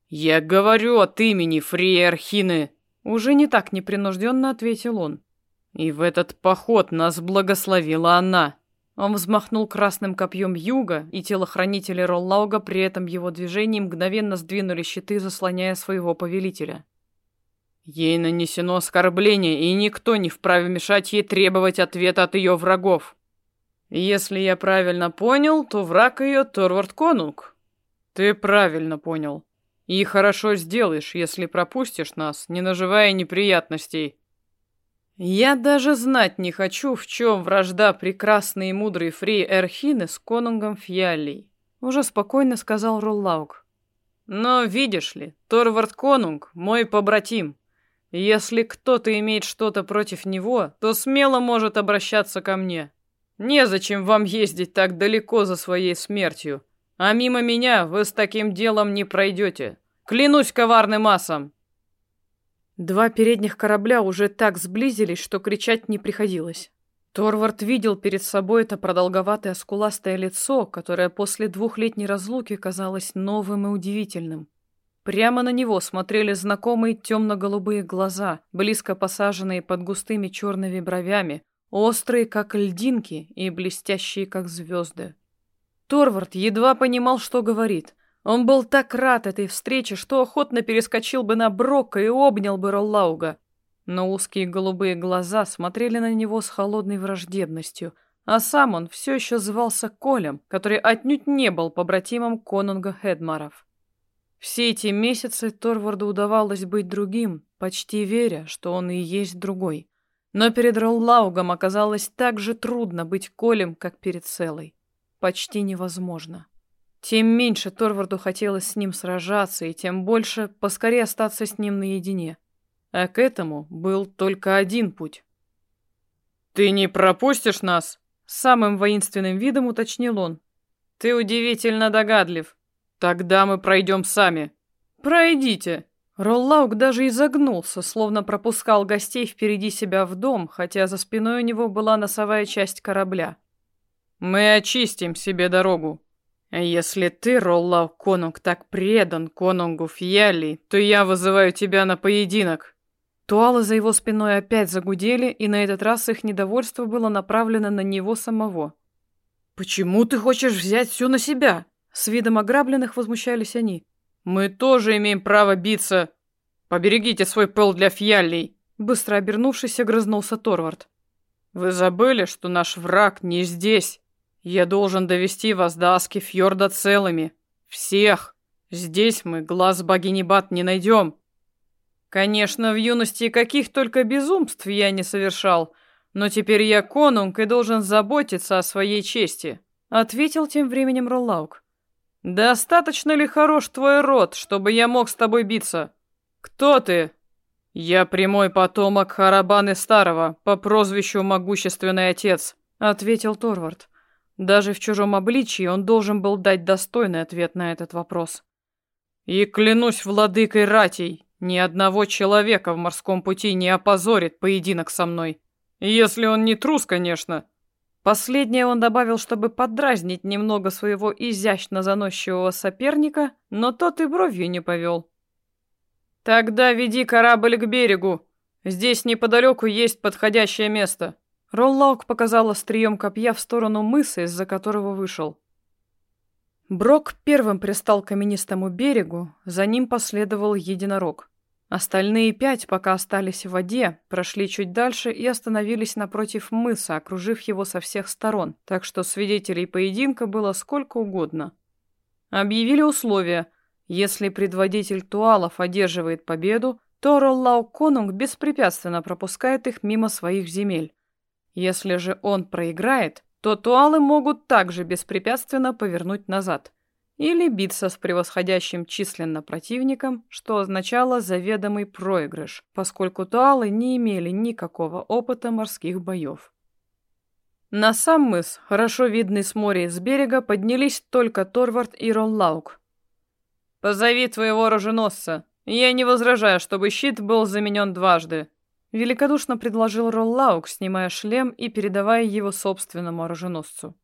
«Я говорю от имени Фрии Архины!» Уже не так непринужденно ответил он. «И в этот поход нас благословила она!» Он взмахнул красным копьем юга, и телохранители Роллауга при этом его движении мгновенно сдвинули щиты, заслоняя своего повелителя. Ей нанесено оскорбление, и никто не вправе мешать ей требовать ответа от ее врагов. Если я правильно понял, то враг ее Торвард Конунг. Ты правильно понял. И хорошо сделаешь, если пропустишь нас, не наживая неприятностей. Я даже знать не хочу, в чем вражда прекрасной и мудрой Фри Эрхины с конунгом Фьяллей. Уже спокойно сказал Роллаук. Но видишь ли, Торвард Конунг мой побратим. Если кто-то имеет что-то против него, то смело может обращаться ко мне. Незачем вам ездить так далеко за своей смертью. А мимо меня вы с таким делом не пройдете. Клянусь коварным асом. Два передних корабля уже так сблизились, что кричать не приходилось. Торвард видел перед собой это продолговатое скуластое лицо, которое после двухлетней разлуки казалось новым и удивительным. Прямо на него смотрели знакомые темно-голубые глаза, близко посаженные под густыми черными бровями, острые, как льдинки, и блестящие, как звезды. Торвард едва понимал, что говорит — он был так рад этой встрече, что охотно перескочил бы на Брока и обнял бы Роллауга. Но узкие голубые глаза смотрели на него с холодной враждебностью, а сам он все еще звался Колем, который отнюдь не был побратимом конунга Хедмаров. Все эти месяцы Торварду удавалось быть другим, почти веря, что он и есть другой. Но перед Роллаугом оказалось так же трудно быть Колем, как перед Селой. Почти невозможно. Тем меньше Торварду хотелось с ним сражаться, и тем больше поскорее остаться с ним наедине. А к этому был только один путь. «Ты не пропустишь нас?» Самым воинственным видом уточнил он. «Ты удивительно догадлив. Тогда мы пройдем сами». «Пройдите». Роллаук даже изогнулся, словно пропускал гостей впереди себя в дом, хотя за спиной у него была носовая часть корабля. «Мы очистим себе дорогу», «Если ты, Роллау Конунг, так предан Конунгу Фьяли, то я вызываю тебя на поединок». Туалы за его спиной опять загудели, и на этот раз их недовольство было направлено на него самого. «Почему ты хочешь взять все на себя?» С видом ограбленных возмущались они. «Мы тоже имеем право биться. Поберегите свой пыл для фьяллей!» Быстро обернувшись, огрызнулся Торвард. «Вы забыли, что наш враг не здесь?» Я должен довести вас до Аски Фьорда целыми. Всех. Здесь мы глаз богини Бат не найдем. Конечно, в юности каких только безумств я не совершал, но теперь я конунг и должен заботиться о своей чести, ответил тем временем Роллаук. Достаточно ли хорош твой род, чтобы я мог с тобой биться? Кто ты? Я прямой потомок Харабаны Старого по прозвищу Могущественный Отец, ответил Торвард. Даже в чужом обличии он должен был дать достойный ответ на этот вопрос. «И клянусь владыкой Ратей, ни одного человека в морском пути не опозорит поединок со мной. Если он не трус, конечно». Последнее он добавил, чтобы подразнить немного своего изящно заносчивого соперника, но тот и бровью не повел. «Тогда веди корабль к берегу. Здесь неподалеку есть подходящее место». Роллаук показал острием копья в сторону мыса, из-за которого вышел. Брок первым пристал к каменистому берегу, за ним последовал единорог. Остальные пять, пока остались в воде, прошли чуть дальше и остановились напротив мыса, окружив его со всех сторон, так что свидетелей поединка было сколько угодно. Объявили условия. Если предводитель туалов одерживает победу, то Роллау Конунг беспрепятственно пропускает их мимо своих земель. Если же он проиграет, то туалы могут также беспрепятственно повернуть назад или биться с превосходящим численно противником, что означало заведомый проигрыш, поскольку туалы не имели никакого опыта морских боев. На сам мыс, хорошо видный с моря и с берега, поднялись только Торвард и Роллаук. «Позови твоего оруженосца. Я не возражаю, чтобы щит был заменен дважды. Великодушно предложил Роллаук, снимая шлем и передавая его собственному оруженосцу.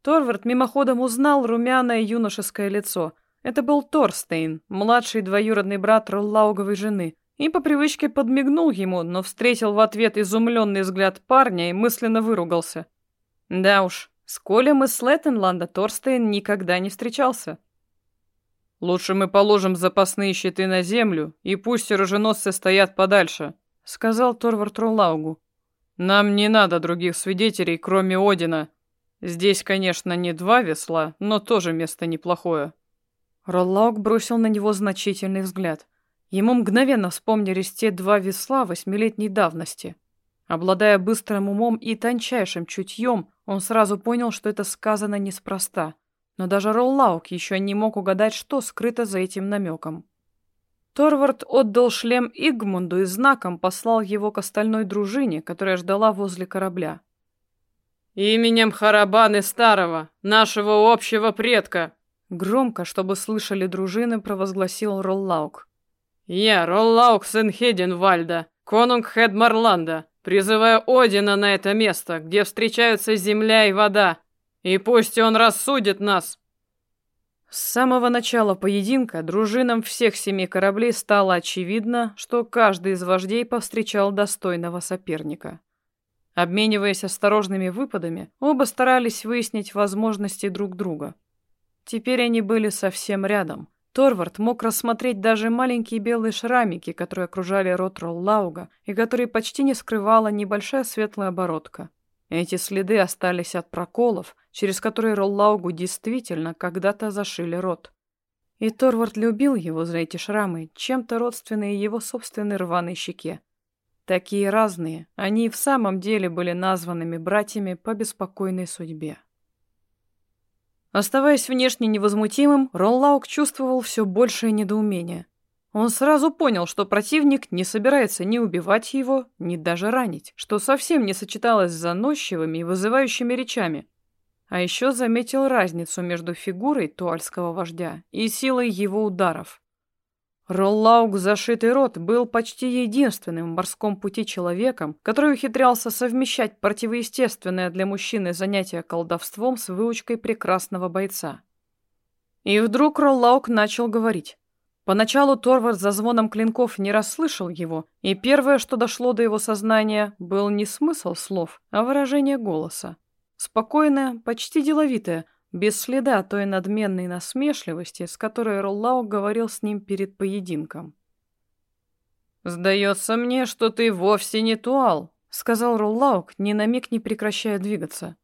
Торвард мимоходом узнал румяное юношеское лицо. Это был Торстейн, младший двоюродный брат Роллауговой жены, и по привычке подмигнул ему, но встретил в ответ изумленный взгляд парня и мысленно выругался. Да уж, с Колем из Слеттенланда Торстейн никогда не встречался. «Лучше мы положим запасные щиты на землю, и пусть оруженосцы стоят подальше», — сказал Торвард Роллаугу. «Нам не надо других свидетелей, кроме Одина. Здесь, конечно, не два весла, но тоже место неплохое». Роллауг бросил на него значительный взгляд. Ему мгновенно вспомнились те два весла восьмилетней давности. Обладая быстрым умом и тончайшим чутьем, он сразу понял, что это сказано неспроста — но даже Роллаук еще не мог угадать, что скрыто за этим намеком. Торвард отдал шлем Игмунду и знаком послал его к остальной дружине, которая ждала возле корабля. «Именем Харабаны Старого, нашего общего предка!» Громко, чтобы слышали дружины, провозгласил Роллаук. «Я, Роллаук сын Хеденвальда, конунг Хедмарланда, призываю Одина на это место, где встречаются земля и вода, и пусть он рассудит нас. С самого начала поединка дружинам всех семи кораблей стало очевидно, что каждый из вождей повстречал достойного соперника. Обмениваясь осторожными выпадами, оба старались выяснить возможности друг друга. Теперь они были совсем рядом. Торвард мог рассмотреть даже маленькие белые шрамики, которые окружали рот Роллауга и которые почти не скрывала небольшая светлая оборотка. Эти следы остались от проколов, через которые Роллаугу действительно когда-то зашили рот. И Торвард любил его за эти шрамы, чем-то родственные его собственной рваной щеке. Такие разные, они и в самом деле были названными братьями по беспокойной судьбе. Оставаясь внешне невозмутимым, Роллаук чувствовал все большее недоумение. Он сразу понял, что противник не собирается ни убивать его, ни даже ранить, что совсем не сочеталось с заносчивыми и вызывающими речами. А еще заметил разницу между фигурой туальского вождя и силой его ударов. Роллаук зашитый рот был почти единственным в морском пути человеком, который ухитрялся совмещать противоестественное для мужчины занятие колдовством с выучкой прекрасного бойца. И вдруг Роллаук начал говорить. Поначалу Торвард за звоном клинков не расслышал его, и первое, что дошло до его сознания, был не смысл слов, а выражение голоса. Спокойное, почти деловитое, без следа той надменной насмешливости, с которой Роллау говорил с ним перед поединком. «Сдается мне, что ты вовсе не Туал», — сказал Роллаук, ни на миг не прекращая двигаться.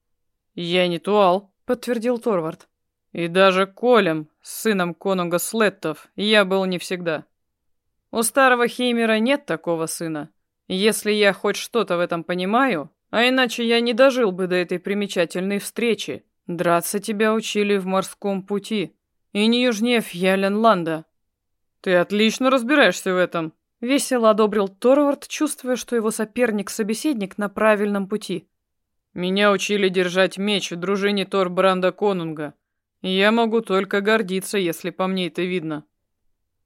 «Я не Туал», — подтвердил Торвард. И даже Колем, сыном конунга Слеттов, я был не всегда. У старого Хеймера нет такого сына. Если я хоть что-то в этом понимаю, а иначе я не дожил бы до этой примечательной встречи. Драться тебя учили в морском пути, и не южнее Фьяленланда. Ты отлично разбираешься в этом. Весело одобрил Торвард, чувствуя, что его соперник-собеседник на правильном пути. Меня учили держать меч в дружине Торбранда Конунга. Я могу только гордиться, если по мне это видно.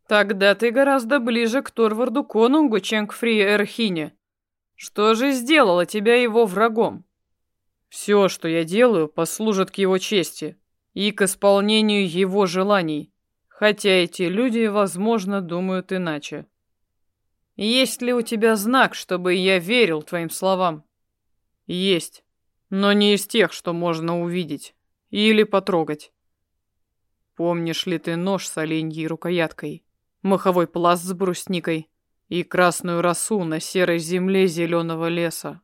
Тогда ты гораздо ближе к Торварду Конунгу, чем к Фри Эрхине. Что же сделало тебя его врагом? Все, что я делаю, послужит к его чести и к исполнению его желаний, хотя эти люди, возможно, думают иначе. Есть ли у тебя знак, чтобы я верил твоим словам? Есть, но не из тех, что можно увидеть или потрогать. Помнишь ли ты нож с оленьей рукояткой, маховой пласт с брусникой и красную росу на серой земле зеленого леса?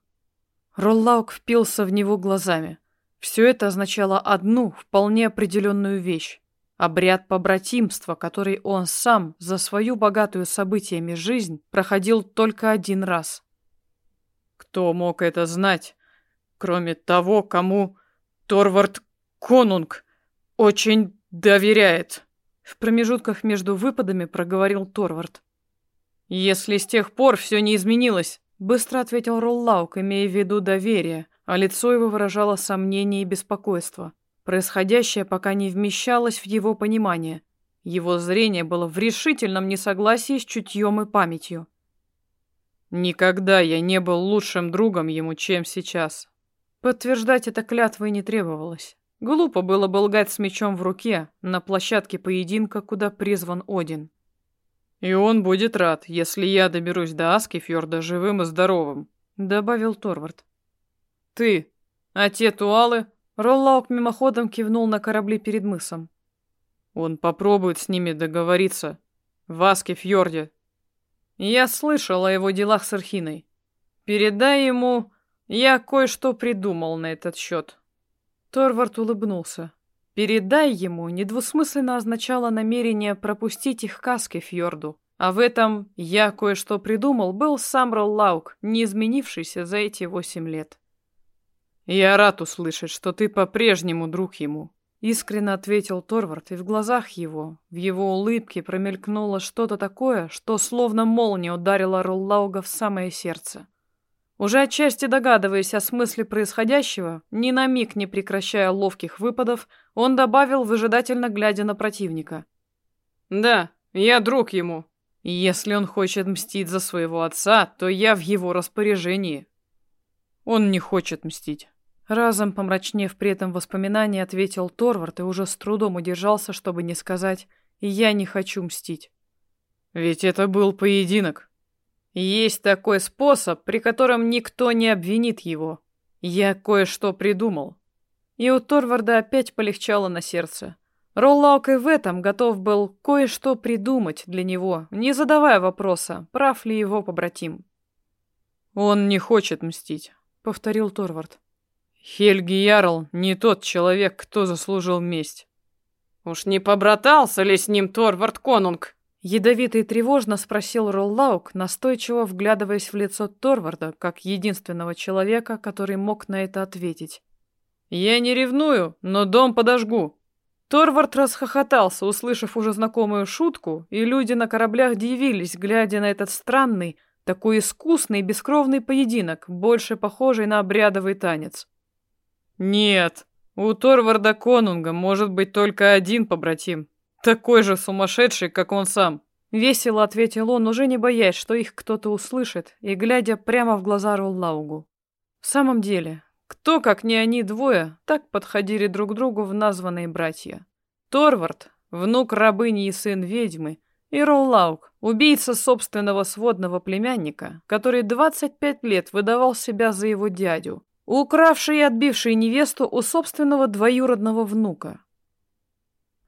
Роллаук впился в него глазами. Все это означало одну, вполне определенную вещь. Обряд побратимства, который он сам за свою богатую событиями жизнь проходил только один раз. Кто мог это знать, кроме того, кому Торвард Конунг очень «Доверяет», — в промежутках между выпадами проговорил Торвард. «Если с тех пор все не изменилось», — быстро ответил Роллаук, имея в виду доверие, а лицо его выражало сомнение и беспокойство. Происходящее пока не вмещалось в его понимание. Его зрение было в решительном несогласии с чутьем и памятью. Никогда я не был лучшим другом ему, чем сейчас. Подтверждать это клятвой не требовалось. Глупо было бы лгать с мечом в руке на площадке поединка, куда призван Один. И он будет рад, если я доберусь до Аскифьорда живым и здоровым, добавил Торвард. Ты, а те туалы? Роллаук мимоходом кивнул на корабли перед мысом. Он попробует с ними договориться. В Аскифьорде. Я слышал о его делах с Архиной. Передай ему, я кое-что придумал на этот счет. Торвард улыбнулся. «Передай ему» недвусмысленно означало намерение пропустить их каски фьорду. А в этом «я кое-что придумал» был сам Роллаук, не изменившийся за эти восемь лет. «Я рад услышать, что ты по-прежнему друг ему», — искренне ответил Торвард, и в глазах его, в его улыбке промелькнуло что-то такое, что словно молния ударило Роллауга в самое сердце. Уже отчасти догадываясь о смысле происходящего, ни на миг не прекращая ловких выпадов, он добавил, выжидательно глядя на противника. «Да, я друг ему. Если он хочет мстить за своего отца, то я в его распоряжении». «Он не хочет мстить». Разом помрачнев при этом воспоминании, ответил Торвард и уже с трудом удержался, чтобы не сказать «я не хочу мстить». «Ведь это был поединок», есть такой способ, при котором никто не обвинит его. Я кое-что придумал. И у Торварда опять полегчало на сердце. Роллаук и в этом готов был кое-что придумать для него, не задавая вопроса, прав ли его побратим. «Он не хочет мстить», — повторил Торвард. «Хельги Ярл не тот человек, кто заслужил месть». «Уж не побратался ли с ним Торвард Конунг?» Ядовито и тревожно спросил Роллаук, настойчиво вглядываясь в лицо Торварда, как единственного человека, который мог на это ответить. «Я не ревную, но дом подожгу». Торвард расхохотался, услышав уже знакомую шутку, и люди на кораблях дивились, глядя на этот странный, такой искусный и бескровный поединок, больше похожий на обрядовый танец. «Нет, у Торварда Конунга может быть только один побратим», такой же сумасшедший, как он сам. Весело ответил он, уже не боясь, что их кто-то услышит, и глядя прямо в глаза Роллаугу. В самом деле, кто, как не они двое, так подходили друг другу в названные братья. Торвард, внук рабыни и сын ведьмы, и Роллаук, убийца собственного сводного племянника, который 25 лет выдавал себя за его дядю, укравший и отбивший невесту у собственного двоюродного внука.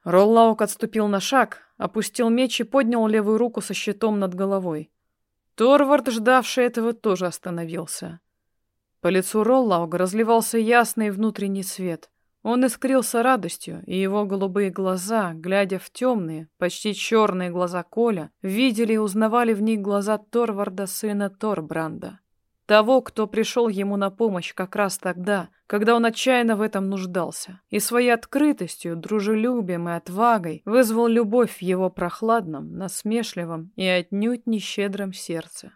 Роллаук отступил на шаг, опустил меч и поднял левую руку со щитом над головой. Торвард, ждавший этого, тоже остановился. По лицу Роллауга разливался ясный внутренний свет. Он искрился радостью, и его голубые глаза, глядя в темные, почти черные глаза Коля, видели и узнавали в них глаза Торварда, сына Торбранда. Того, кто пришел ему на помощь как раз тогда, когда он отчаянно в этом нуждался, и своей открытостью, дружелюбием и отвагой вызвал любовь в его прохладном, насмешливом и отнюдь не щедром сердце.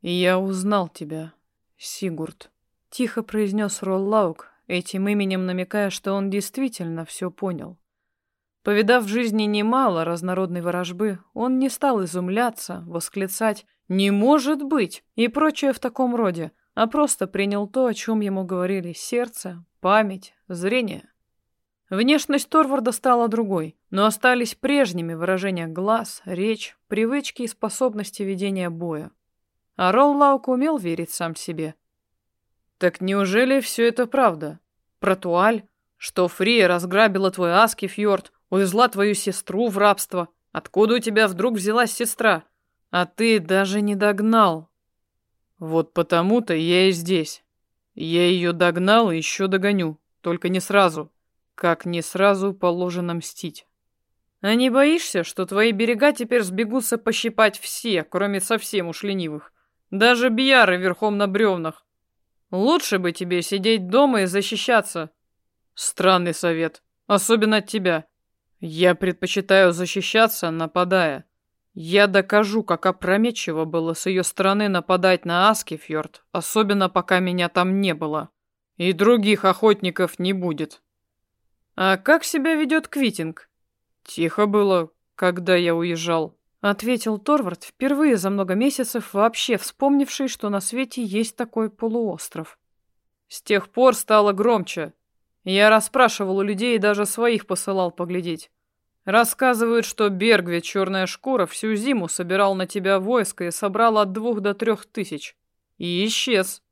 «Я узнал тебя, Сигурд», — тихо произнес Роллаук, этим именем намекая, что он действительно все понял. Повидав в жизни немало разнородной ворожбы, он не стал изумляться, восклицать «Не может быть!» и прочее в таком роде, а просто принял то, о чем ему говорили сердце, память, зрение. Внешность Торварда стала другой, но остались прежними выражения глаз, речь, привычки и способности ведения боя. А Роллаук умел верить сам себе. «Так неужели все это правда? Про Туаль? Что Фрия разграбила твой Аскифьорд, Увезла твою сестру в рабство. Откуда у тебя вдруг взялась сестра? А ты даже не догнал. Вот потому-то я и здесь. Я ее догнал и еще догоню. Только не сразу. Как не сразу положено мстить. А не боишься, что твои берега теперь сбегутся пощипать все, кроме совсем уж ленивых? Даже бьяры верхом на бревнах. Лучше бы тебе сидеть дома и защищаться. Странный совет. Особенно от тебя. Я предпочитаю защищаться, нападая. Я докажу, как опрометчиво было с ее стороны нападать на Аскифьорд, особенно пока меня там не было. И других охотников не будет. А как себя ведет Квитинг? Тихо было, когда я уезжал. ответил Торвард, впервые за много месяцев вообще вспомнивший, что на свете есть такой полуостров. С тех пор стало громче. Я расспрашивал у людей и даже своих посылал поглядеть. Рассказывают, что Бергве Черная Шкура всю зиму собирал на тебя войско и собрал от двух до трех тысяч. И исчез.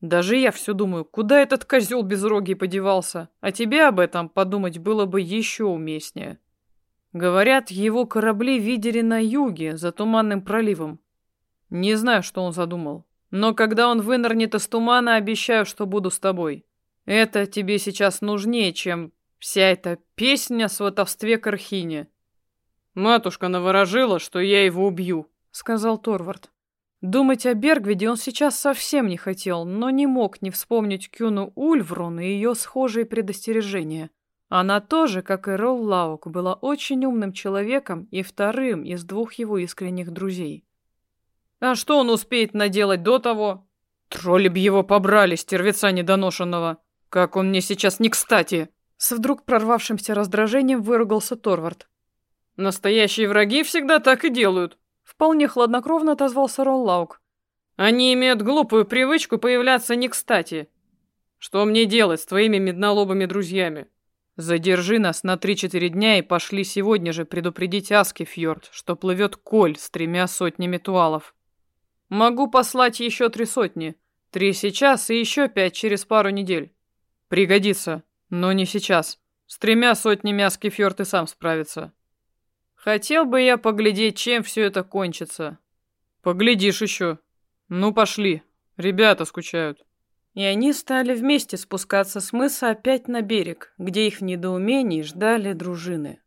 Даже я все думаю, куда этот козел безрогий подевался, а тебе об этом подумать было бы еще уместнее. Говорят, его корабли видели на юге, за Туманным проливом. Не знаю, что он задумал, но когда он вынырнет из тумана, обещаю, что буду с тобой. Это тебе сейчас нужнее, чем Вся эта песня о сватовстве к Архине. Матушка наворожила, что я его убью, сказал Торвард. Думать о Бергвиде он сейчас совсем не хотел, но не мог не вспомнить Кюну Ульврун и ее схожие предостережения. Она тоже, как и Ролл Лаук, была очень умным человеком и вторым из двух его искренних друзей. А что он успеет наделать до того? Тролли б его побрали, стервеца недоношенного. Как он мне сейчас не кстати. С вдруг прорвавшимся раздражением выругался Торвард. «Настоящие враги всегда так и делают», — вполне хладнокровно отозвался Роллаук. «Они имеют глупую привычку появляться не кстати. Что мне делать с твоими меднолобыми друзьями? Задержи нас на три-четыре дня и пошли сегодня же предупредить Аскифьорд, что плывет Коль с тремя сотнями туалов. Могу послать еще три сотни. Три сейчас и еще пять через пару недель. Пригодится». Но не сейчас. С тремя сотнями Аскефьорд и сам справится. Хотел бы я поглядеть, чем все это кончится. Поглядишь еще. Ну, пошли. Ребята скучают. И они стали вместе спускаться с мыса опять на берег, где их в недоумении ждали дружины.